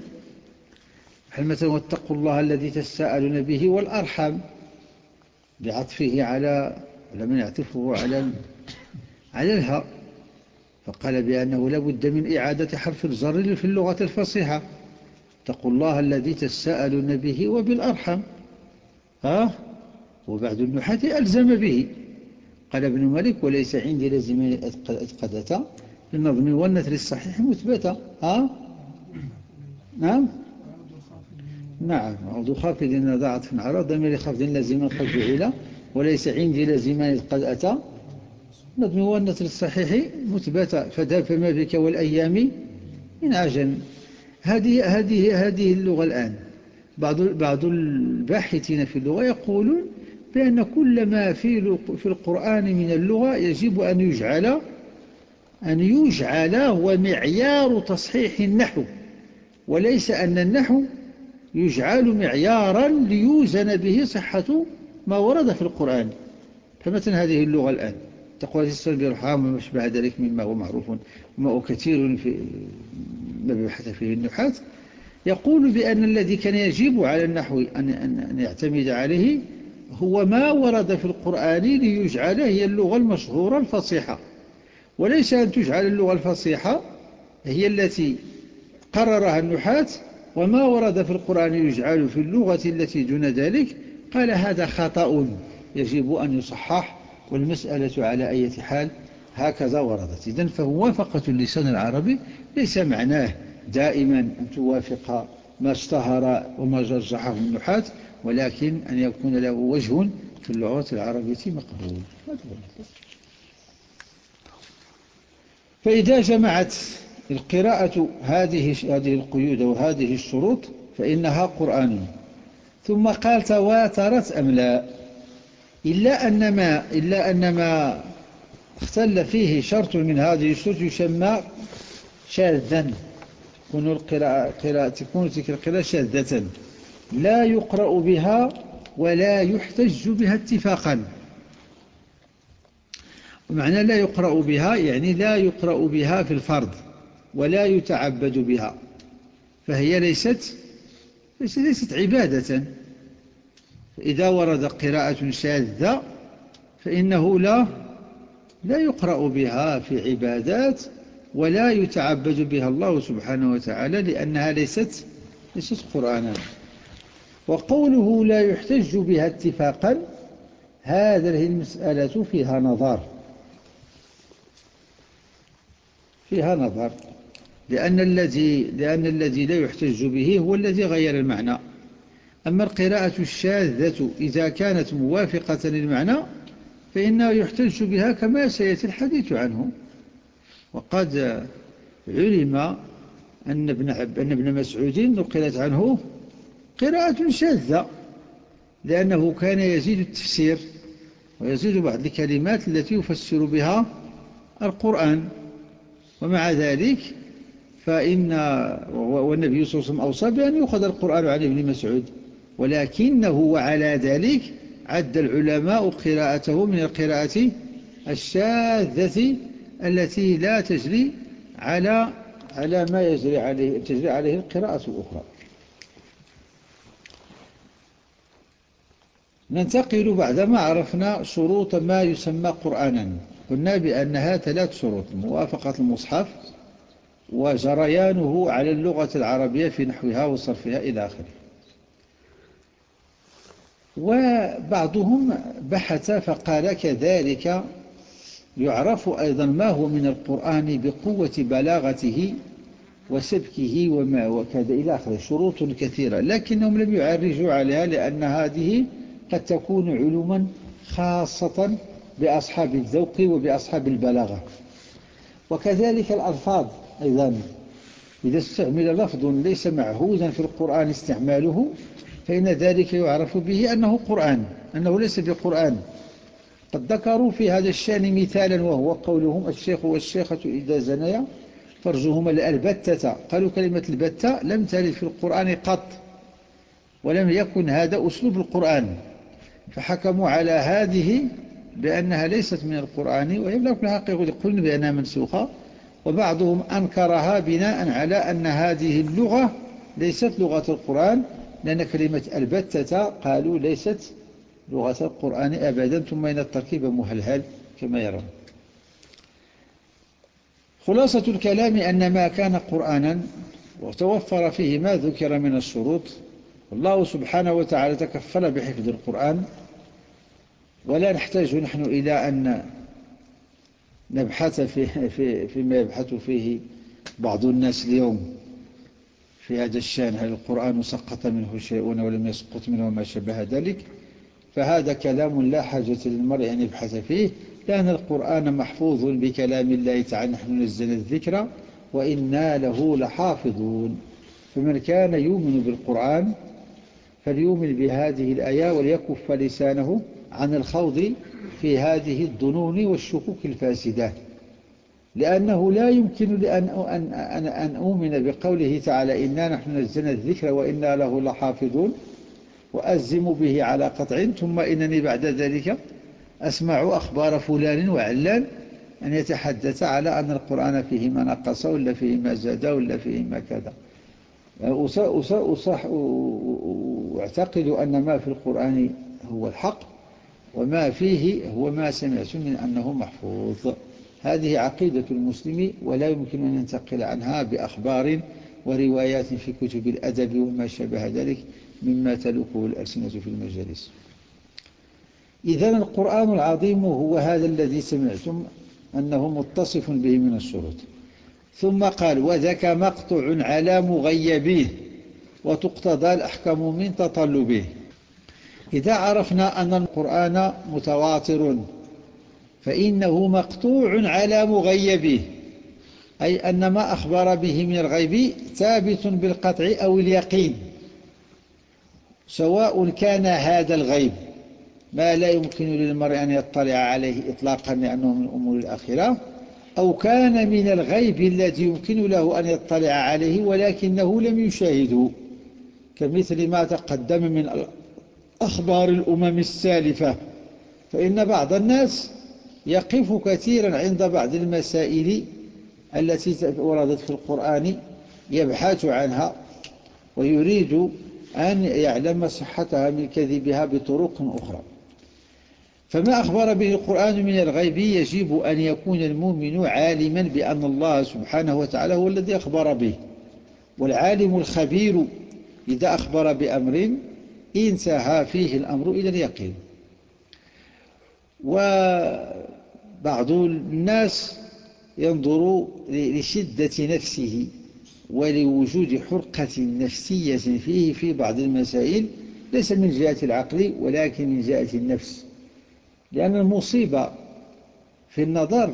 مثلا واتقوا الله الذي تساءلون به والأرحم بعطفه على لمن يعطفه على على الهاء فقال بأنه لابد من إعادة حرف الجر في اللغة الفصيحة. اتقوا الله الذي تساءلون به وبالأرحم. ها؟ وبعد النحاة ألزم به. قال ابن مالك وليس عندي لازم اتقدت بالنظم والنثر الصحيح مثبتة ها؟ نعم. نعم عوض خافض ضاعت في عرض ضمير خفض لازما قد جعل وليس عندي لازمان قد أتى. نظم والنثر الصحيح مثبتة فذهب فما بك والأيام. من عجل هذه هذه هذه اللغة الآن. بعض بعض الباحثين في اللغة يقولون بأن كل ما في في القرآن من اللغة يجب أن يجعل أن يجعل هو معيار تصحيح النحو وليس أن النحو يجعل معيارا ليوزن به صحة ما ورد في القرآن. فمثلا هذه اللغة الآن؟ تقوى الصلب الرحام وما شبه ذلك مما هو معروف وما كثير في ما بحث فيه النحاة يقول بأن الذي كان يجب على النحو أن, أن يعتمد عليه هو ما ورد في القرآن ليجعل هي اللغة المشهورة الفصيحة. وليس أن تجعل اللغة الفصيحة هي التي قررها النحاة وما ورد في القرآن يجعل في اللغة التي دون ذلك؟ قال هذا خطأ يجب أن يصحح والمسألة على أي حال هكذا وردت. إذن فموافقة اللسان العربي ليس معناه دائما أن توافق ما اشتهر وما جرجحه النحاة ولكن أن يكون له وجه في اللغة العربية مقبول. فإذا جمعت القراءة هذه هذه القيود وهذه الشروط فإنها قرآن. ثم قال تواترت أم لا؟ إلا أن ما, إلا أن ما اختل فيه شرط من هذه الشروط يسمى شاذا. تكون القراءة قراءة تكون تلك القراءة شاذة. لا يقرأ بها ولا يحتج بها اتفاقا. ومعنى لا يقرأ بها يعني لا يقرأ بها في الفرض. ولا يتعبد بها. فهي ليست ليست, عبادة. إذا ورد قراءة شاذة فإنه لا لا يقرأ بها في عبادات ولا يتعبد بها الله سبحانه وتعالى لأنها ليست ليست قرآنا. وقوله لا يحتج بها اتفاقا هذه المسألة فيها نظر فيها نظر لأن الذي لأن الذي لا يحتج به هو الذي غير المعنى. أما القراءة الشاذة إذا كانت موافقة للمعنى فإنه يحتج بها كما سيأتي الحديث عنه. وقد علم أن ابن, أن ابن مسعود نقلت عنه قراءة شاذة لأنه كان يزيد التفسير ويزيد بعض الكلمات التي يفسر بها القرآن. ومع ذلك فإن والنبي صلى الله عليه وسلم أوصى بأن يؤخذ القرآن عن ابن مسعود ولكنه وعلى ذلك عد العلماء قراءته من القراءة الشاذة التي لا تجري على على ما يجري عليه تجري عليه القراءة الأخرى. ننتقل بعدما عرفنا شروط ما يسمى قرآنا. قلنا بأنها ثلاث شروط موافقة المصحف وجريانه على اللغة العربية في نحوها وصرفها إلى آخره. وبعضهم بحث فقال كذلك يعرف أيضا ما هو من القرآن بقوة بلاغته وسبكه وما وكذا إلى آخره. شروط كثيرة لكنهم لم يعرجوا عليها لأن هذه قد تكون علوما خاصة بأصحاب الذوق وبأصحاب البلاغة. وكذلك الألفاظ. أيضا. إذا استعمل لفظ ليس معهودا في القرآن استعماله فإن ذلك يعرف به أنه قرآن أنه ليس بقرآن. قد ذكروا في هذا الشأن مثالا وهو قولهم الشيخ والشيخة إذا زنيا فرجهما البتة قالوا كلمة البتة لم ترد في القرآن قط ولم يكن هذا أسلوب القرآن. فحكموا على هذه بأنها ليست من القرآن في الحقيقة قلنا بأنها منسوخة. وبعضهم أنكرها بناء على أن هذه اللغة ليست لغة القرآن لأن كلمة البتة قالوا ليست لغة القرآن أبدا ثم إن التركيب مهلهل كما يرون. خلاصة الكلام أن ما كان قرآنا وتوفر فيه ما ذكر من الشروط الله سبحانه وتعالى تكفل بحفظ القرآن. ولا نحتاج نحن إلى أن نبحث في في فيما يبحث فيه بعض الناس اليوم في هذا الشأن هل القرآن سقط منه شيء ولم يسقط منه ما شبه ذلك؟ فهذا كلام لا حاجة للمرء أن يبحث فيه لأن القرآن محفوظ بكلام الله تعالى نحن نزل الذكر وإنا له لحافظون. فمن كان يؤمن بالقرآن فليؤمن بهذه الآية وليكف لسانه عن الخوض في هذه الظنون والشكوك الفاسدة. لأنه لا يمكن لأن أن, أن, أؤمن بقوله تعالى إنا نحن نزلنا الذكر وإنا له لحافظون وأزم به على قطع. ثم إنني بعد ذلك أسمع أخبار فلان وعلان أن يتحدث على أن القرآن فيه ما نقص ولا فيه ما زاد ولا فيه ما كذا. أصح وأعتقد أن ما في القرآن هو الحق. وما فيه هو ما سمعت من أنه محفوظ. هذه عقيدة المسلم ولا يمكن أن ينتقل عنها بأخبار وروايات في كتب الأدب وما شابه ذلك مما تلوكه الألسنة في المجالس. إذا القرآن العظيم هو هذا الذي سمعتم أنه متصف به من الشروط. ثم قال وذاك مقطع على مغيبيه وتقتضى الأحكام من تطلبه. إذا عرفنا أن القرآن متواتر فإنه مقطوع على مغيبه أي أن ما أخبر به من الغيب ثابت بالقطع أو اليقين سواء كان هذا الغيب. ما لا يمكن للمرء أن يطلع عليه إطلاقا لأنه من أمور الآخرة أو كان من الغيب الذي يمكن له أن يطلع عليه ولكنه لم يشاهده كمثل ما تقدم من أخبار الأمم السالفة فإن بعض الناس يقف كثيرا عند بعض المسائل التي وردت في القرآن يبحث عنها ويريد أن يعلم صحتها من كذبها بطرق أخرى. فما أخبر به القرآن من الغيب يجب أن يكون المؤمن عالما بأن الله سبحانه وتعالى هو الذي أخبر به والعالم الخبير إذا أخبر بأمر انتهى فيه الأمر إلى اليقين. وبعض الناس ينظر لشدة نفسه ولوجود حرقة نفسية فيه في بعض المسائل ليس من جهة العقل ولكن من جهة النفس. لأن المصيبة في النظر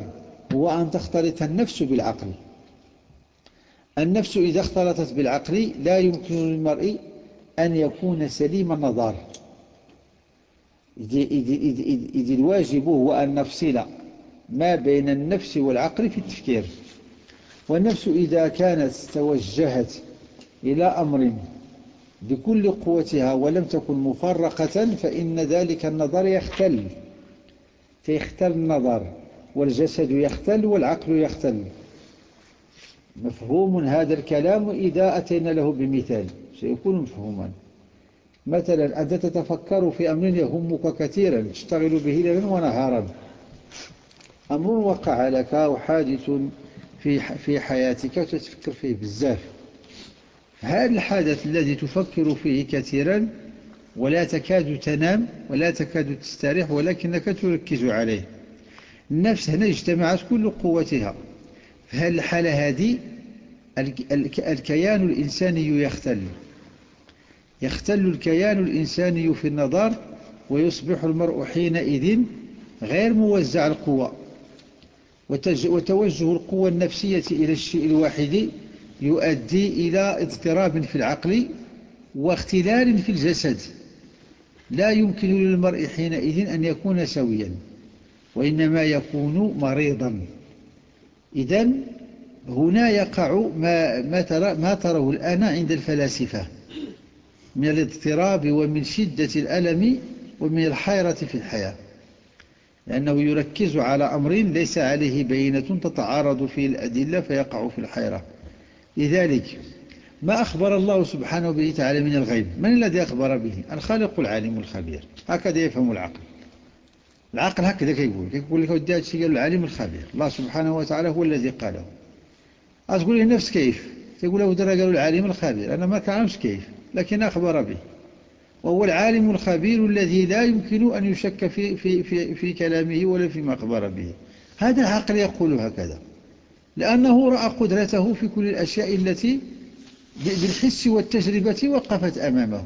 هو أن تختلط النفس بالعقل. النفس إذا اختلطت بالعقل لا يمكن للمرء أن يكون سليم النظر. إذ الواجب هو أن نفصل ما بين النفس والعقل في التفكير. والنفس إذا كانت توجهت إلى أمر بكل قوتها ولم تكن مفرقة فإن ذلك النظر يختل. فيختل النظر والجسد يختل والعقل يختل. مفهوم هذا الكلام إذا أتينا له بمثال. سيكون مفهوما. مثلا أنت تتفكر في أمر يهمك كثيرا تشتغل به ليلا ونهارا. أمر وقع لك وحادث في في حياتك وتتفكر فيه بزاف. هذا الحدث الذي تفكر فيه كثيرا ولا تكاد تنام ولا تكاد تستريح ولكنك تركز عليه. النفس هنا اجتمعت كل قوتها. في هذه؟ الحالة هذه الكيان الإنساني يختل. يختل الكيان الإنساني في النظر ويصبح المرء حينئذ غير موزع القوى. وتوجه القوة النفسية إلى الشيء الواحد يؤدي إلى اضطراب في العقل واختلال في الجسد. لا يمكن للمرء حينئذ أن يكون سويا وإنما يكون مريضا. إذا هنا يقع ما, ما, ترى ما تراه الآن عند الفلاسفة. من الاضطراب ومن شدة الألم ومن الحيرة في الحياة. لأنه يركز على أمر ليس عليه بينة تتعارض فيه الأدلة فيقع في الحيرة. لذلك ما أخبر الله سبحانه به تعالى من الغيب؟ من الذي أخبر به؟ الخالق العالم الخبير. هكذا يفهم العقل. العقل هكذا كيقول؟ يقول لك ودي هذا الشيء العالم الخبير. الله سبحانه وتعالى هو الذي قاله. أتقول لي النفس كيف؟ تقول له درى قالوا العالم الخبير. أنا ما كعلمش كيف. لكن أخبر به. وهو العالم الخبير الذي لا يمكن أن يشك في, في, في, في كلامه ولا فيما أخبر به. هذا العقل يقول هكذا. لأنه رأى قدرته في كل الأشياء التي بالحس والتجربة وقفت أمامه.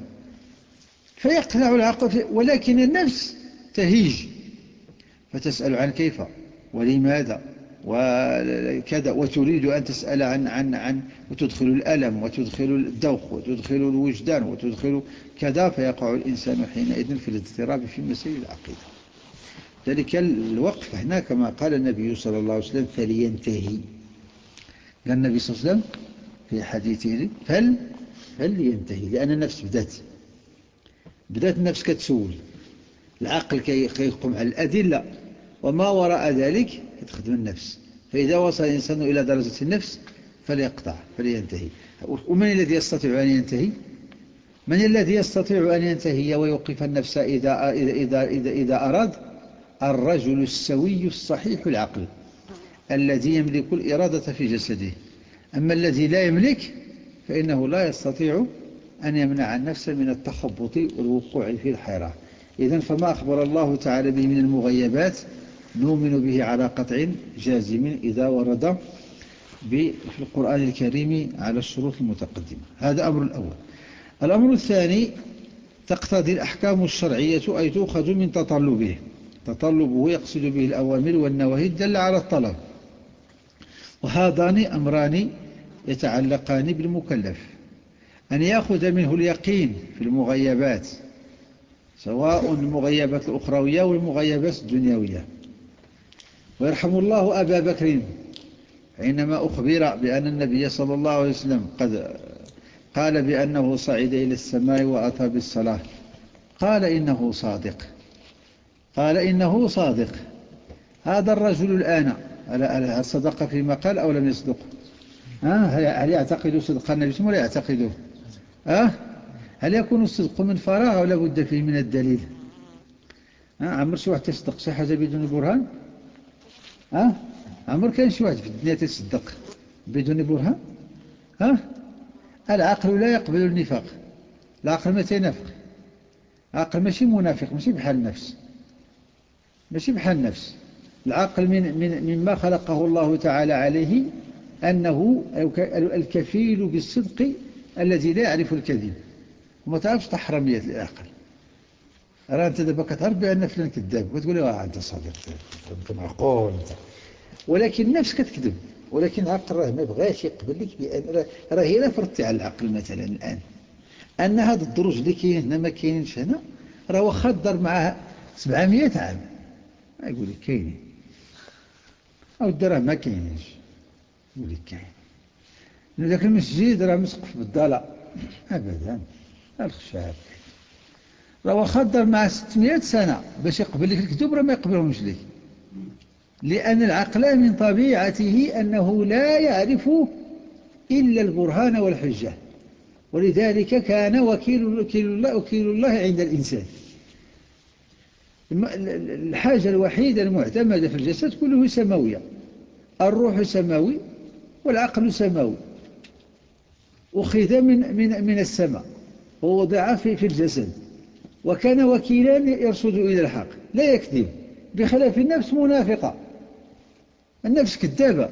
فيقنع العقل ولكن النفس تهيج. فتسأل عن كيف ولماذا؟ وكذا وتريد أن تسأل عن عن عن وتدخل الألم وتدخل الذوق وتدخل الوجدان وتدخل كذا فيقع الإنسان حينئذ في الاضطراب في مسائل العقيدة. ذلك الوقف هنا كما قال النبي صلى الله عليه وسلم فلينتهي. قال النبي صلى الله عليه وسلم في حديثه فل فلينتهي لأن النفس بدأت بدأت النفس كتسول. العقل كيقوم على الأدلة. وما وراء ذلك تخدم النفس. فإذا وصل الإنسان إلى درجة النفس فليقطع فلينتهي. ومن الذي يستطيع أن ينتهي؟ من الذي يستطيع أن ينتهي ويوقف النفس إذا, إذا, إذا, إذا, إذا أراد؟ الرجل السوي الصحيح العقل الذي يملك الإرادة في جسده. أما الذي لا يملك فإنه لا يستطيع أن يمنع النفس من التخبط والوقوع في الحيرة. إذن فما أخبر الله تعالى به من المغيبات؟ نؤمن به على قطع جازم إذا ورد في القرآن الكريم على الشروط المتقدمة. هذا أمر الأول. الأمر الثاني تقتضي الأحكام الشرعية أي تؤخذ من تطلبه. تطلبه يقصد به الأوامر والنواهي الدل على الطلب. وهذان أمران يتعلقان بالمكلف. أن يأخذ منه اليقين في المغيبات سواء المغيبات الأخروية والمغيبات الدنيوية. ويرحم الله أبا بكر حينما أخبر بأن النبي صلى الله عليه وسلم قد قال بأنه صعد إلى السماء وأتى بالصلاة. قال إنه صادق. قال إنه صادق. هذا الرجل الآن هل صدق فيما قال أو لم يصدق؟ هل يعتقد صدق النبي ولا يعتقده أه؟ هل يكون الصدق من فراغ أو لابد فيه من الدليل؟ عمر شي واحد تصدق؟ شي حاجة بدون برهان أه؟ عمر كان شي واحد في الدنيا تصدق بدون برهان؟ أه؟ العقل لا يقبل النفاق. العقل ما تنافق العقل ماشي منافق ماشي بحال النفس. ماشي بحال النفس. العقل من من مما خلقه الله تعالى عليه أنه الكفيل بالصدق الذي لا يعرف الكذب. وما تعرفش تحرمية العقل. راه أنت دابا كتعرف بان فلان كذاب وتقول له أنت صادق أنت معقول أنت. ولكن النفس كتكذب ولكن العقل راه ما بغاش يقبل لك بأن راه هي لا فرضتي على العقل مثلا الآن. أن هذا الدروج اللي كاين هنا ما كاينش هنا راه واخا دار معاه 700 عام. يقول لك كاينين. أو الدرهم ما كاينش يقول لك كاين. ذاك المسجد راه مسقف بالضلع ابدا. الخشاب. راه دار معاه 600 سنة باش يقبل لك الكتب راه ما يقبلهمش لك؟ لأن العقل من طبيعته أنه لا يعرف إلا البرهان والحجة. ولذلك كان وكيل, وكيل, الله, وكيل الله عند الإنسان. الحاجة الوحيدة المعتمدة في الجسد كله سماوية. الروح سماوي والعقل سماوي. أخذ من, من, من السماء. ووضع في, في الجسد. وكان وكيلا يرشد إلى الحق. لا يكذب. بخلاف النفس منافقة. النفس كذابة.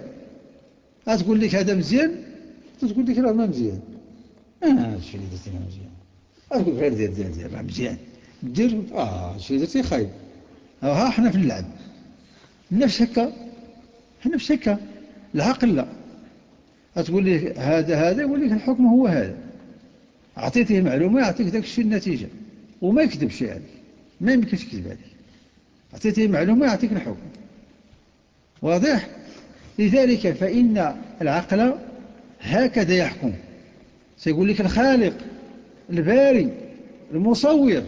تقول لك هذا مزيان؟ تقول لك راه ما مزيان. آه الشيء اللي درتي مزيان. تقول غير دير دير دير مزيان. دير آه اللي درتي خايب. ها إحنا في اللعب. النفس هكا. النفس هكا. العقل لا. تقول لي هذا هذا يقول لك الحكم هو هذا. أعطيته معلومة يعطيك ذاك الشيء النتيجة. وما يكذبش يعني ما يمكنش يكذب عليك أعطيته معلومة يعطيك الحكم. واضح؟ لذلك فإن العقل هكذا يحكم. سيقول لك الخالق الباري المصور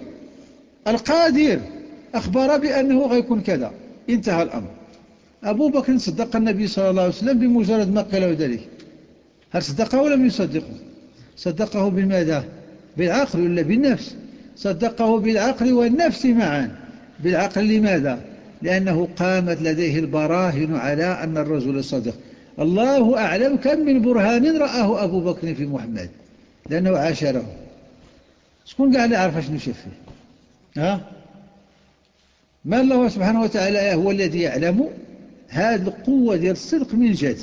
القادر أخبر بأنه غيكون كذا. انتهى الأمر. أبو بكر صدق النبي صلى الله عليه وسلم بمجرد ما قال ذلك. هل صدقه ولم يصدقه؟ صدقه بماذا؟ بالعقل ولا بالنفس؟ صدقه بالعقل والنفس معا. بالعقل لماذا؟ لأنه قامت لديه البراهن على أن الرجل صدق. الله أعلم كم من برهان رآه أبو بكر في محمد. لأنه عاشره. شكون قاعد يعرف شنو شاف فيه؟ ها؟ ما الله سبحانه وتعالى هو الذي يعلم هذه القوة ديال الصدق من جات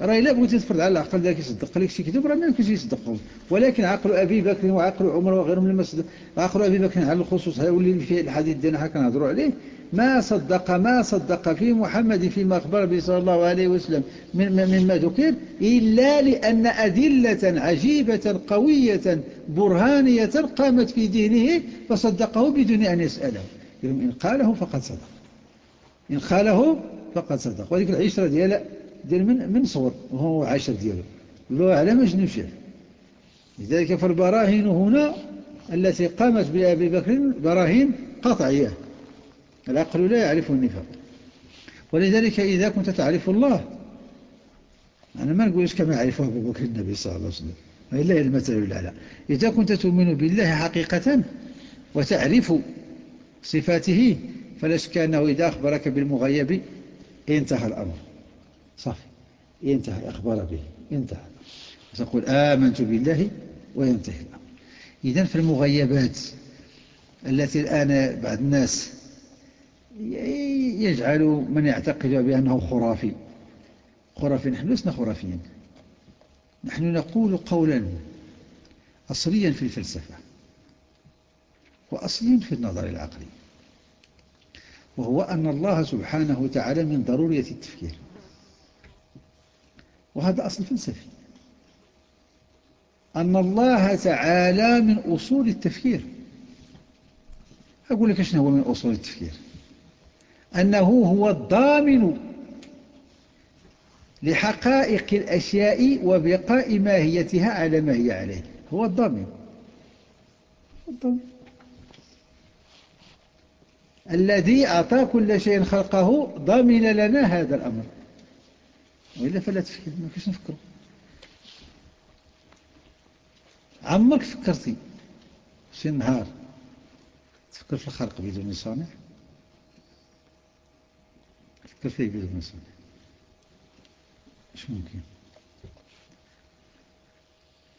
راه إلا بغيتي تفرض على العقل ذاك يصدق لك شي كذب راه ما يمكنش يصدقهم ولكن عقل أبي بكر وعقل عمر وغيرهم لما صدق عقل أبي بكر على الخصوص واللي في الحديث ديالنا حنا كنهضروا عليه. ما صدق ما صدق في محمد فيما اخبر به صلى الله عليه وسلم مما ذكر إلا لأن أدلة عجيبة قوية برهانية قامت في ذهنه فصدقه بدون أن يسأله. إن قاله فقد صدق. إن قاله فقد صدق. وهذيك العشرة ديال ديال من من صور وهو عاشر دياله الله أعلم اش شاف لذلك فالبراهين هنا التي قامت بأبي بكر براهين قطعية. العقل لا يعرف النفاق. ولذلك إذا كنت تعرف الله أنا ما نقولش كما يعرفه أبو بكر النبي صلى الله عليه وسلم. إلا المثل الأعلى إذا كنت تؤمن بالله حقيقة وتعرف صفاته فلا شك أنه إذا أخبرك بالمغيب انتهى الأمر. صافي. ينتهي أخبار به. انتهى تقول آمنت بالله وينتهي الأمر. إذن في المغيبات التي الآن بعض الناس يجعل من يعتقد بأنه خرافي. خرافي. نحن لسنا خرافيين. نحن نقول قولا أصليا في الفلسفة وأصليا في النظر العقلي وهو أن الله سبحانه وتعالى من ضرورية التفكير. وهذا أصل فلسفي. أن الله تعالى من أصول التفكير. أقول لك شنو هو من أصول التفكير؟ أنه هو الضامن لحقائق الأشياء وبقاء ماهيتها على ما هي عليه. هو الضامن. الضامن. الذي أعطى كل شيء خلقه ضامن لنا هذا الأمر. وإلا فلا تفكر ما فيش نفكره عمرك فكرتي شي نهار تفكر في الخلق بدون صانع فكر فيه بدون صانع مش ممكن؟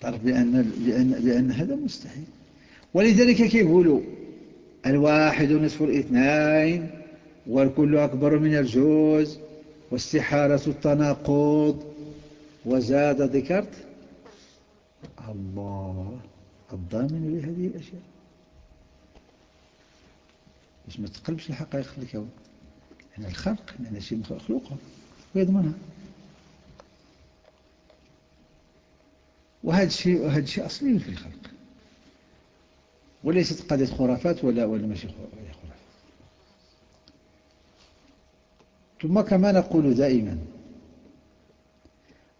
تعرف بأن, بأن, بأن هذا مستحيل. ولذلك كيقولوا الواحد نصف الاثنين والكل أكبر من الجوز. واستحالة التناقض. وزاد ذكرت الله الضامن لهذه الأشياء. باش ما تقلبش الحقائق في الكون يعني الخلق لأن شيء مخلوقه ويضمنها. وهذا الشيء وهذا الشيء أصلي في الخلق. وليست قضية خرافات ولا ولا ماشي خرافات ثم كما نقول دائما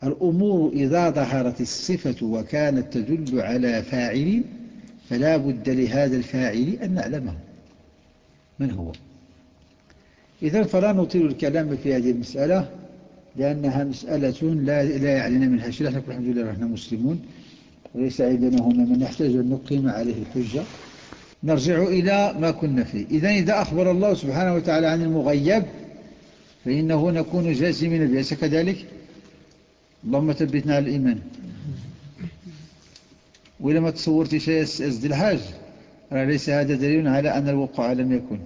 الأمور إذا ظهرت الصفة وكانت تدل على فاعل فلا بد لهذا الفاعل أن نعلمه. من هو؟ إذا فلا نطيل الكلام في هذه المسألة لأنها مسألة لا, لا يعلن منها شيء نحن الحمد لله نحن مسلمون وليس عندنا هنا من نحتاج أن نقيم عليه الحجة. نرجع إلى ما كنا فيه. إذا إذا أخبر الله سبحانه وتعالى عن المغيب فإنه نكون جازمين بأس كذلك؟ اللهم ثبتنا على الإيمان. وإذا ما شيء أزد الحاج ليس هذا دليل على أن الوقوع لم يكن.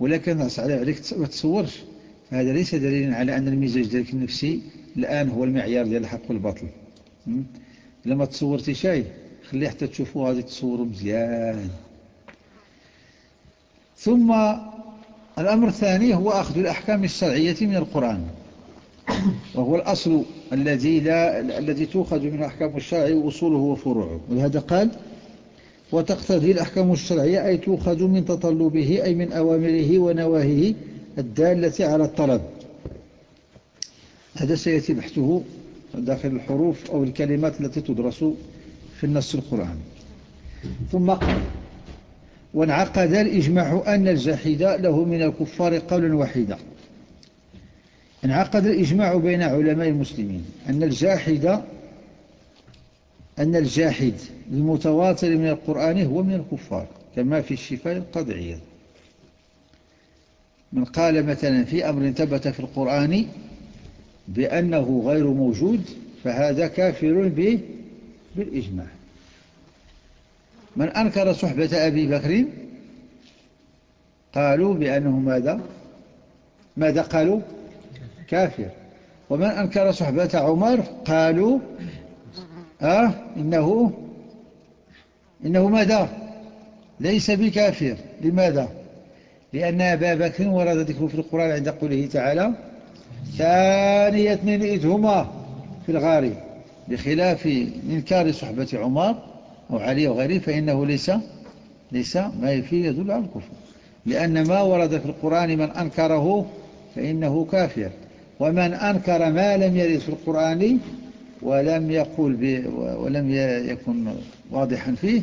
ولكن عليك ما تصورش. هذا ليس دليلا على أن المزاج ذلك النفسي الآن هو المعيار ديال الحق والباطل. لما تصورتي شيء خليه حتى تشوفوا هذه تصوروا مزيان. ثم الأمر الثاني هو أخذ الأحكام الشرعية من القرآن. وهو الأصل الذي لا الذي تؤخذ من أحكام الشرع وأصوله وفروعه. ولهذا قال وتقتضي الأحكام الشرعية أي تؤخذ من تطلبه أي من أوامره ونواهيه الدالة على الطلب. هذا سيأتي بحثه داخل الحروف أو الكلمات التي تدرس في النص القرآن. ثم قال وانعقد الإجماع أن الجاحد له من الكفار قولا وحيدا. انعقد الإجماع بين علماء المسلمين أن الجاحد أن الجاحد المتواتر من القرآن هو من الكفار كما في الشفاء القضعية من قال مثلا في أمر ثبت في القرآن بأنه غير موجود فهذا كافر به بالإجماع. من أنكر صحبة أبي بكر قالوا بأنه ماذا؟ ماذا قالوا؟ كافر. ومن أنكر صحبة عمر قالوا آه إنه إنه ماذا؟ ليس بكافر. لماذا؟ لأن أبا بكر ورد ذكره في القرآن عند قوله تعالى ثاني اثنين إذ هما في الغار بخلاف إنكار صحبة عمر أو علي وغيره فإنه ليس ليس ما يفي يدل على الكفر. لأن ما ورد في القرآن من أنكره فإنه كافر. ومن أنكر ما لم يرد في القرآن ولم يقول ولم يكن واضحا فيه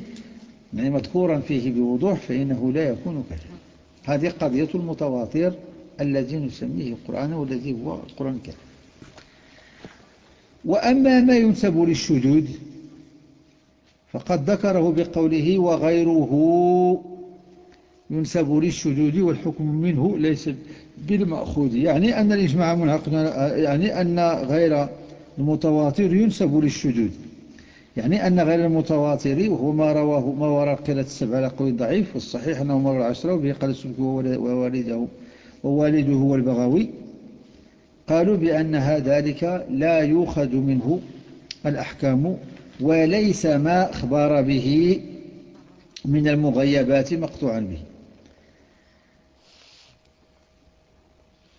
يعني مذكورا فيه بوضوح فإنه لا يكون كافر هذه قضية المتواتر الذي نسميه القرآن والذي هو القرآن الكريم وأما ما ينسب للشذوذ فقد ذكره بقوله وغيره ينسب للشذوذ والحكم منه ليس بالمأخوذ. يعني أن الإجماع منعقد يعني أن غير المتواتر ينسب للشذوذ. يعني أن غير المتواتر وهو ما رواه ما وراء قلة السبع على قول ضعيف والصحيح أنه مر العشرة وبه قال السلك ووالده ووالده هو البغوي. قالوا بأنها ذلك لا يؤخذ منه الأحكام وليس ما أخبر به من المغيبات مقطوعا به.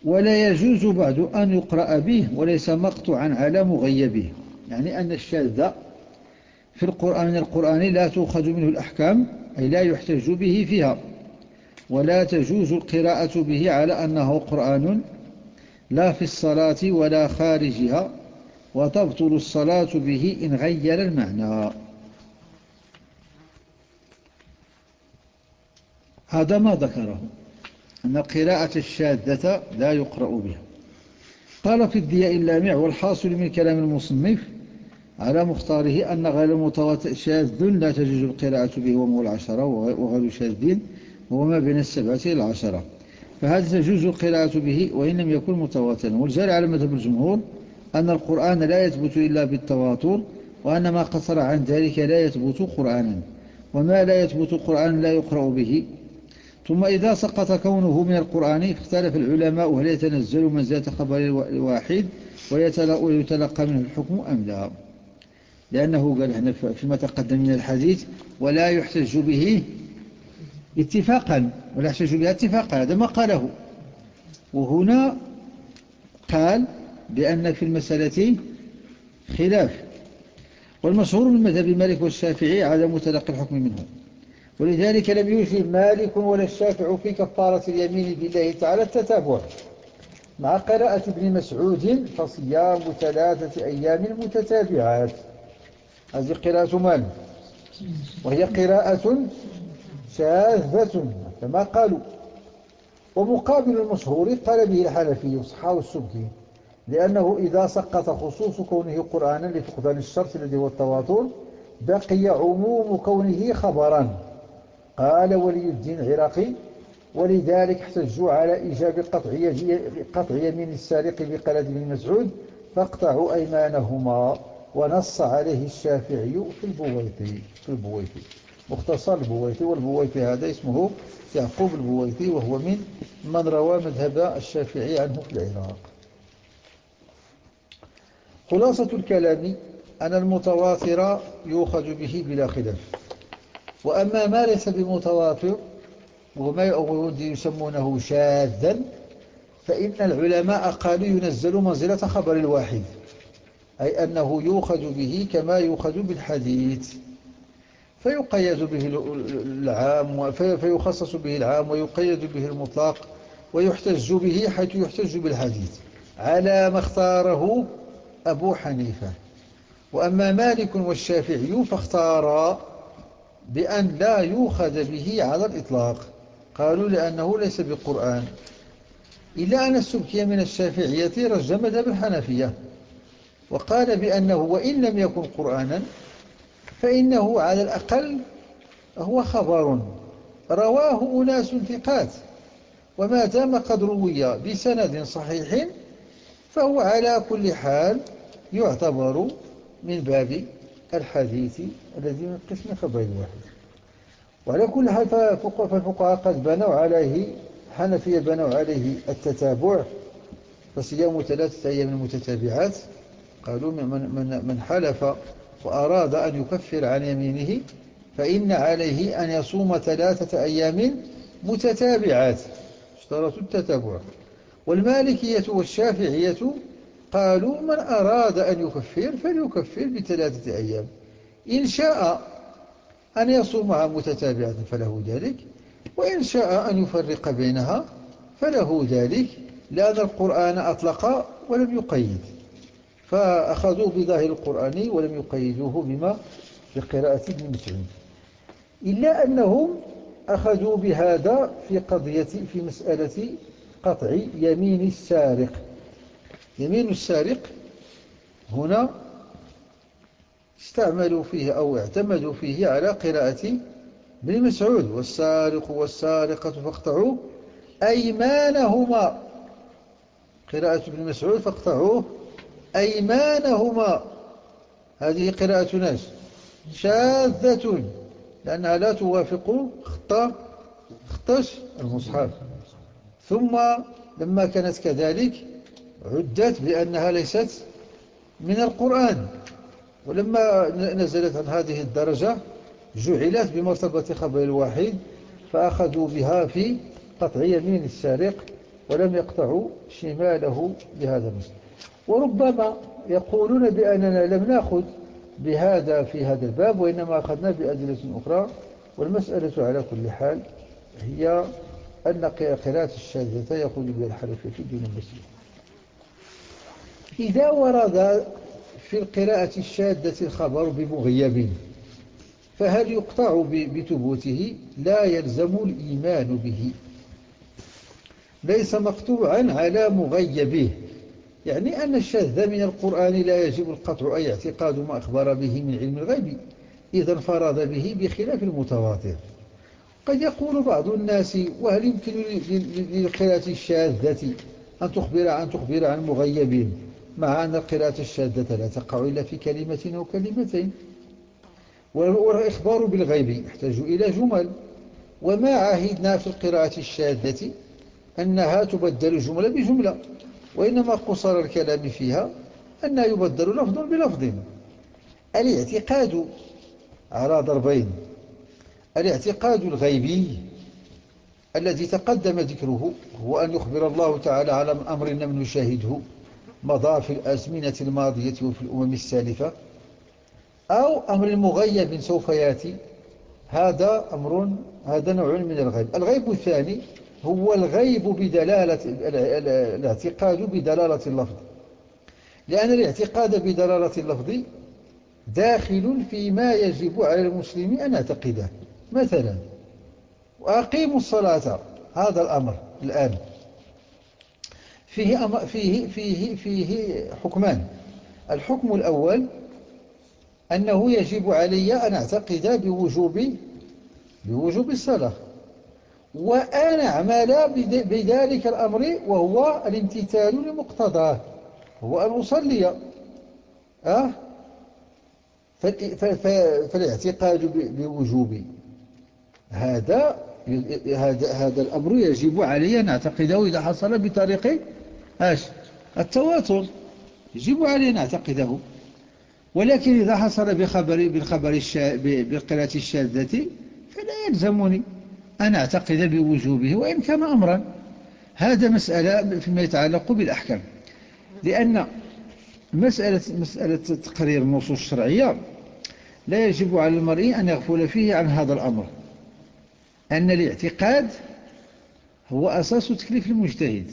ولا يجوز بعد أن يقرأ به وليس مقطوعا على مغيبه. يعني أن الشاذ في القرآن من القرآن لا تؤخذ منه الأحكام أي لا يحتج به فيها. ولا تجوز القراءة به على أنه قرآن لا في الصلاة ولا خارجها. وتبطل الصلاة به إن غير المعنى. هذا ما ذكره أن القراءة الشاذة لا يقرأ بها. قال في الدياء اللامع والحاصل من كلام المصنف على مختاره أن غير المتواتر شاذ لا تجوز القراءة به وهو العشرة وغير شاذ هو ما بين السبعة إلى العشرة فهذا تجوز القراءة به وإن لم يكن متواترا. والجاري على مذهب الجمهور أن القرآن لا يثبت إلا بالتواتر وأن ما قصر عن ذلك لا يثبت قرآنا وما لا يثبت قرآن لا يقرأ به. ثم إذا سقط كونه من القرآن اختلف العلماء هل يتنزل منزلة خبر الواحد ويتلقى منه الحكم أم لا. لأنه قال هنا فيما تقدم من الحديث ولا يحتج به اتفاقا ولا يحتج به اتفاقا هذا ما قاله. وهنا قال بأن في المسألة خلاف. والمشهور من مذهب مالك والشافعي عدم تلقي الحكم منه. ولذلك لم يوجد مالك ولا الشافع في كفارة اليمين بالله تعالى التتابع. مع قراءة ابن مسعود فصيام ثلاثة أيام متتابعات. هذه قراءة مالك وهي قراءة شاذة كما قالوا. ومقابل المشهور قال به الحنفي وصحاه السبكي. لأنه إذا سقط خصوص كونه قرآنا لفقدان الشرط الذي هو التواتر بقي عموم كونه خبرا. قال ولي الدين العراقي ولذلك احتجوا على إيجاب قطع يمين السارق بقلد بن مسعود فاقطعوا أيمانهما ونص عليه الشافعي في البويطي في البويطي مختصر البويطي والبويطي هذا اسمه يعقوب البويطي وهو من من روى مذهب الشافعي عنه في العراق. خلاصة الكلام أن المتواتر يؤخذ به بلا خلاف. وأما ما ليس بمتواتر وما يسمونه شاذا فإن العلماء قالوا ينزل منزلة خبر الواحد أي أنه يؤخذ به كما يؤخذ بالحديث. فيقيد به العام فيخصص به العام ويقيد به المطلق ويحتج به حيث يحتج بالحديث على ما اختاره أبو حنيفة. وأما مالك والشافعي فاختارا بأن لا يوخذ به على الإطلاق. قالوا لأنه ليس بقرآن. إلا أن السبكي من الشافعية رجم مذهب الحنفية. وقال بأنه وإن لم يكن قرآنا فإنه على الأقل هو خبر. رواه أناس ثقات. وما دام قد روي بسند صحيح فهو على كل حال يعتبر من باب الحديث الذي من قسم خبر الواحد وعلى كل حال فالفقهاء قد بنوا عليه حنفية بنوا عليه التتابع فصيام ثلاثة أيام متتابعات قالوا من, من, من حلف وأراد أن يكفر عن يمينه فإن عليه أن يصوم ثلاثة أيام متتابعات. اشترطوا التتابع. والمالكية والشافعية قالوا من أراد أن يكفر فليكفر بثلاثة أيام. إن شاء أن يصومها متتابعة فله ذلك وإن شاء أن يفرق بينها فله ذلك لأن القرآن أطلق ولم يقيد. فأخذوا بظاهر القرآن ولم يقيدوه بما في قراءة ابن مسعود. إلا أنهم أخذوا بهذا في قضية في مسألة قطع يمين السارق. يمين السارق هنا استعملوا فيه أو اعتمدوا فيه على قراءة ابن مسعود. والسارق والسارقة فاقطعوا أيمانهما. قراءة ابن مسعود فاقطعوه أيمانهما. هذه قراءة ناس شاذة لأنها لا توافق خطة خطش المصحف. ثم لما كانت كذلك عدت بأنها ليست من القرآن. ولما نزلت عن هذه الدرجة جعلت بمرتبة خبر الواحد فأخذوا بها في قطع يمين السارق ولم يقطعوا شماله بهذا النص وربما يقولون بأننا لم نأخذ بهذا في هذا الباب وإنما أخذنا بأدلة أخرى والمسألة على كل حال هي أن قراءة الشاذة يقول بها الحنفية دون المسلم. إذا ورد في القراءة الشاذة الخبر بمغيب فهل يقطع بثبوته؟ لا يلزم الإيمان به. ليس مقطوعا على مغيبه يعني أن الشاذ من القرآن لا يجب القطع أي اعتقاد ما أخبر به من علم الغيب. إذا انفرد به بخلاف المتواتر. قد يقول بعض الناس وهل يمكن للقراءة الشاذة؟ أن تخبر عن تخبر عن مغيب مع أن القراءة الشاذة لا تقع إلا في كلمة أو كلمتين. والإخبار بالغيب يحتاج إلى جمل. وما عهدنا في القراءة الشاذة؟ أنها تبدل جملة بجملة وإنما قصر الكلام فيها أنها يبدل لفظ بلفظ. الاعتقاد على ضربين. الاعتقاد الغيبي الذي تقدم ذكره هو أن يخبر الله تعالى على أمر لم نشاهده مضى في الأزمنة الماضية وفي الأمم السالفة أو أمر مغيب سوف يأتي. هذا أمر هذا نوع من الغيب. الغيب الثاني هو الغيب بدلالة الاعتقاد بدلالة اللفظ. لأن الاعتقاد بدلالة اللفظ داخل فيما يجب على المسلم أن يعتقده. مثلا. وأقيموا الصلاة. هذا الأمر الآن. فيه, فيه, فيه, فيه حكمان. الحكم الأول أنه يجب علي أن أعتقد بوجوب بوجوب الصلاة. وأن أعمل بذلك الأمر وهو الامتثال لمقتضاه هو أن أصلي. أه؟ فالاعتقاد بوجوب هذا هذا هذا الأمر يجب علي أن أعتقده إذا حصل بطريق إيش؟ التواتر. يجب علي أن أعتقده ولكن إذا حصل بخبر بالخبر الشا... بالقراءة الشاذة فلا يلزمني أن أعتقد بوجوبه وإن كان أمرا. هذا مسألة فيما يتعلق بالأحكام. لأن مسألة, مسألة تقرير النصوص الشرعية لا يجب على المرء أن يغفل فيه عن هذا الأمر. أن الاعتقاد هو أساس تكليف المجتهد.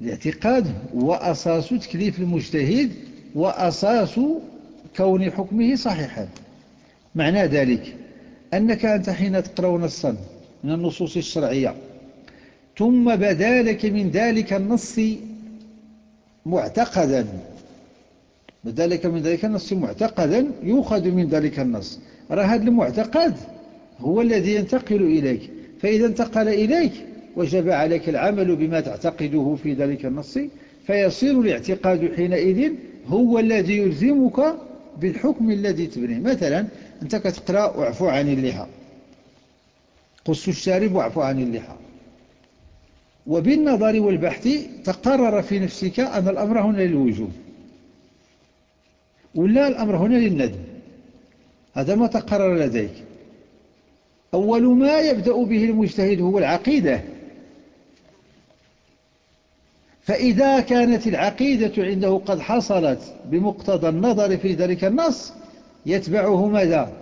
الاعتقاد هو أساس تكليف المجتهد وأساس كون حكمه صحيحا. معنى ذلك أنك أنت حين تقرأ نصا من النصوص الشرعية ثم بدا لك من ذلك النص معتقدا. بدا لك من ذلك النص معتقدا يؤخذ من ذلك النص. راه هذا المعتقد هو الذي ينتقل إليك. فإذا انتقل إليك وجب عليك العمل بما تعتقده في ذلك النص فيصير الاعتقاد حينئذ هو الذي يلزمك بالحكم الذي تبنيه. مثلا أنت كتقرأ واعفو عن اللحى قص الشارب واعفو عن اللحى وبالنظر والبحث تقرر في نفسك أن الأمر هنا للوجوب ولا الأمر هنا للندم. هذا ما تقرر لديك. أول ما يبدأ به المجتهد هو العقيدة. فإذا كانت العقيدة عنده قد حصلت بمقتضى النظر في ذلك النص يتبعه ماذا؟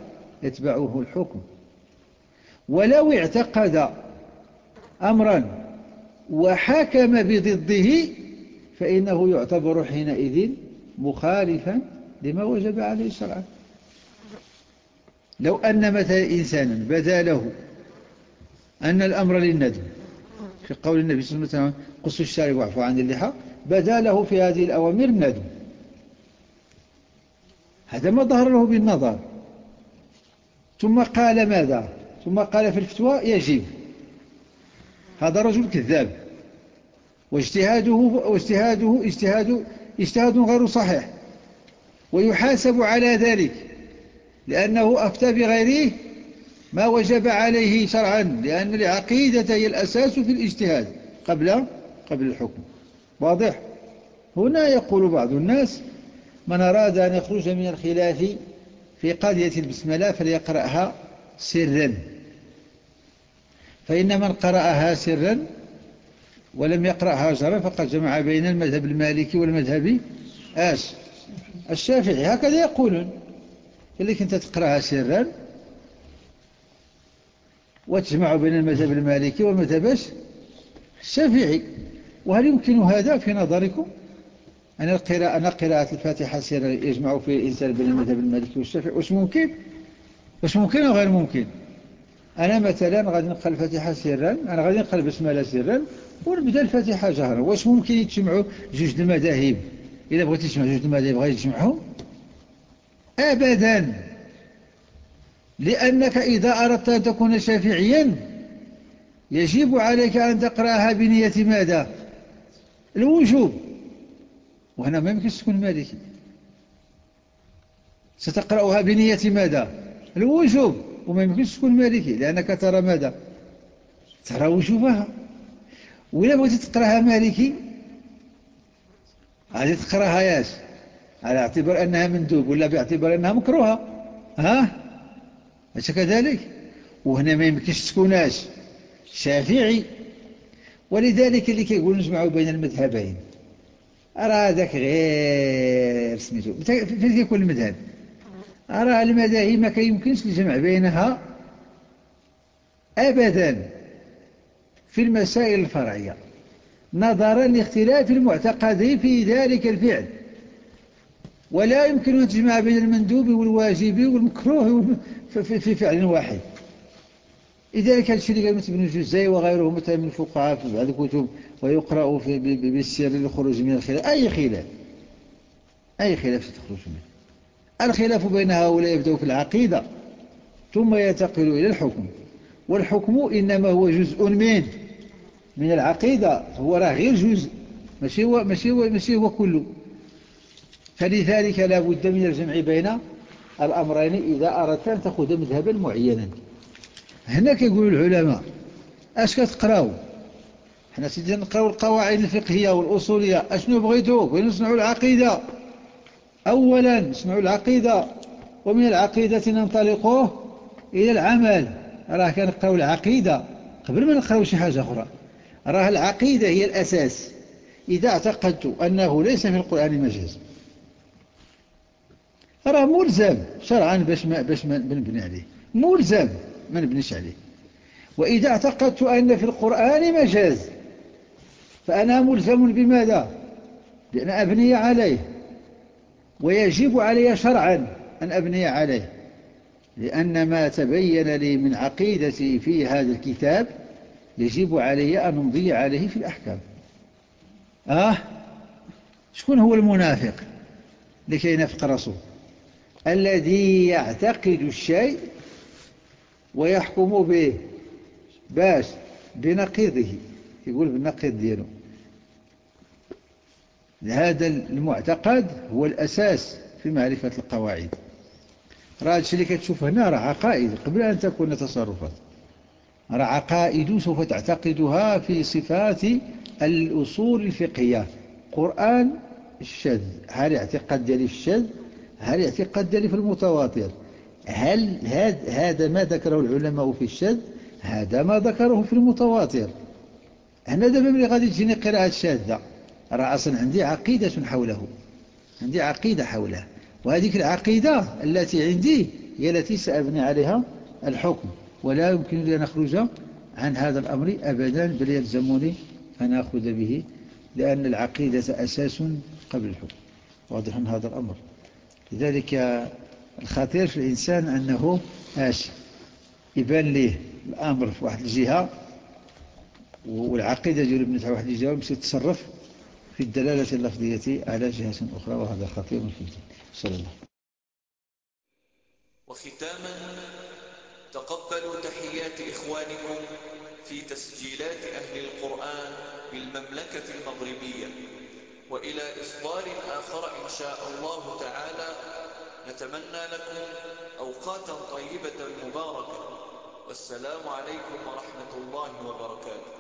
يتبعه الحكم. ولو اعتقد أمرا وحكم بضده فإنه يعتبر حينئذ مخالفا لما وجب عليه شرعا لو أن مثلا إنسانا بدا له أن الأمر للندم في قول النبي صلى الله عليه وسلم قص الشارب واعفو عن اللحى بدا له في هذه الأوامر الندم هذا ما ظهر له بالنظر. ثم قال ماذا؟ ثم قال في الفتوى يجب هذا رجل كذاب. واجتهاده واجتهاده اجتهاد اجتهاد غير صحيح. ويحاسب على ذلك. لأنه أفتى بغيره ما وجب عليه شرعا لأن العقيدة هي الأساس في الاجتهاد قبل قبل الحكم. واضح؟ هنا يقول بعض الناس من أراد أن يخرج من الخلاف في قضية البسملة فليقرأها سرا. فإن من قرأها سرا ولم يقرأها جرا فقد جمع بين المذهب المالكي والمذهب آش الشافعي. هكذا يقولون. اللي كنت تقرأها سرا وتجمع بين المذهب المالكي والمذهب الشافعي. وهل يمكن هذا في نظركم؟ أن القراءة أن قراءة الفاتحة سرا يجمع في الإنسان بين المذهب المالكي والشافعي. واش ممكن؟ واش ممكن أو غير ممكن؟ أنا مثلا غادي نقرأ الفاتحة سرا أنا غادي نقرأ بسملة سرا ونبدأ الفاتحة جهرا. واش ممكن يتجمعوا جوج المذاهب؟ إذا بغيت تجمع جوج المذاهب غادي تجمعهم أبدا. لأنك إذا أردت أن تكون شافعيا يجب عليك أن تقرأها بنية ماذا؟ الوجوب. وهنا ما يمكنش تكون مالكي ستقرأها بنية ماذا؟ الوجوب. وما يمكنش تكون مالكي لأنك ترى ماذا؟ ترى وجوبها. وإذا بغيت تقرأها مالكي غادي تقرأها ياش على اعتبار أنها مندوب ولا باعتبار أنها مكروهة؟ ها؟ أليس كذلك؟ وهنا ما يمكنش تكوناش شافعي. ولذلك اللي كيقول نجمعوا بين المذهبين. راه هذاك غير سميتو. فين كيكون المذهب؟ راه المذاهب ما كيمكنش الجمع بينها أبدا في المسائل الفرعية. نظرا لاختلاف المعتقدين في ذلك الفعل. ولا يمكن تجمع بين المندوب والواجب والمكروه في فعل واحد. لذلك الشيء اللي قال ابن الجزي وغيره مثلا من الفقهاء في بعض الكتب ويقرأ في بالسير للخروج من الخلاف. أي خلاف؟ أي خلاف تخرج منه؟ الخلاف بين هؤلاء يبدأ في العقيدة ثم ينتقل إلى الحكم. والحكم إنما هو جزء من من العقيدة هو راه غير جزء. ماشي هو, ماشي هو, ماشي هو كله. فلذلك لا بد من الجمع بين الأمرين إذا أردت أن تأخذ مذهبا معينا. هنا كيقول العلماء أش كتقراو؟ حنا سيدي نقراو القواعد الفقهية والأصولية. أشنو بغيتو؟ نسمعوا العقيدة. أولا نسمعوا العقيدة ومن العقيدة ننطلق إلى العمل. راه كنقراو العقيدة قبل ما نقراو شي حاجة أخرى. راه العقيدة هي الأساس. إذا اعتقدت أنه ليس في القرآن مجاز راه ملزم شرعا باش ما باش ما نبني عليه. ملزم ما نبنيش عليه. وإذا اعتقدت أن في القرآن مجاز فأنا ملزم بماذا؟ بأن أبني عليه. ويجب علي شرعا أن أبني عليه. لأن ما تبين لي من عقيدتي في هذا الكتاب يجب علي أن أمضي عليه في الأحكام. آه؟ شكون هو المنافق لكي ينافق الرسول الذي يعتقد الشيء ويحكم به باش بنقيضه. يقول بالنقيض دياله هذا المعتقد هو الأساس في معرفة القواعد. راه الشيء اللي كتشوف هنا راه عقائد قبل أن تكون تصرفات. راه عقائد سوف تعتقدها في صفات الأصول الفقهية. قرآن الشذ هل اعتقاد ديالي في الشذ هل اعتقاد ديالي في المتواتر؟ هل هذا ما ذكره العلماء في الشذ هذا ما ذكره في المتواتر. هنا دابا ملي غادي تجيني قراءة شاذة راه أصلا عندي عقيدة حوله عندي عقيدة حوله وهذه العقيدة التي عندي هي التي سأبني عليها الحكم ولا يمكن لي أن أخرج عن هذا الأمر أبدا بل يلزمني أن أخذ به لأن العقيدة أساس قبل الحكم. واضح هذا الأمر؟ لذلك الخطير في الإنسان أنه آش يبان ليه الأمر في واحد الجهة والعقيدة ديال ابنتها واحد الجهة ويمشي يتصرف في الدلالة اللفظية على جهة أخرى وهذا خطير في الدين. صلى الله. وختاما تقبلوا تحيات إخوانكم في تسجيلات أهل القرآن بالمملكة المغربية. وإلى إصدار آخر إن شاء الله تعالى نتمنى لكم أوقاتا طيبة مباركة. والسلام عليكم ورحمة الله وبركاته.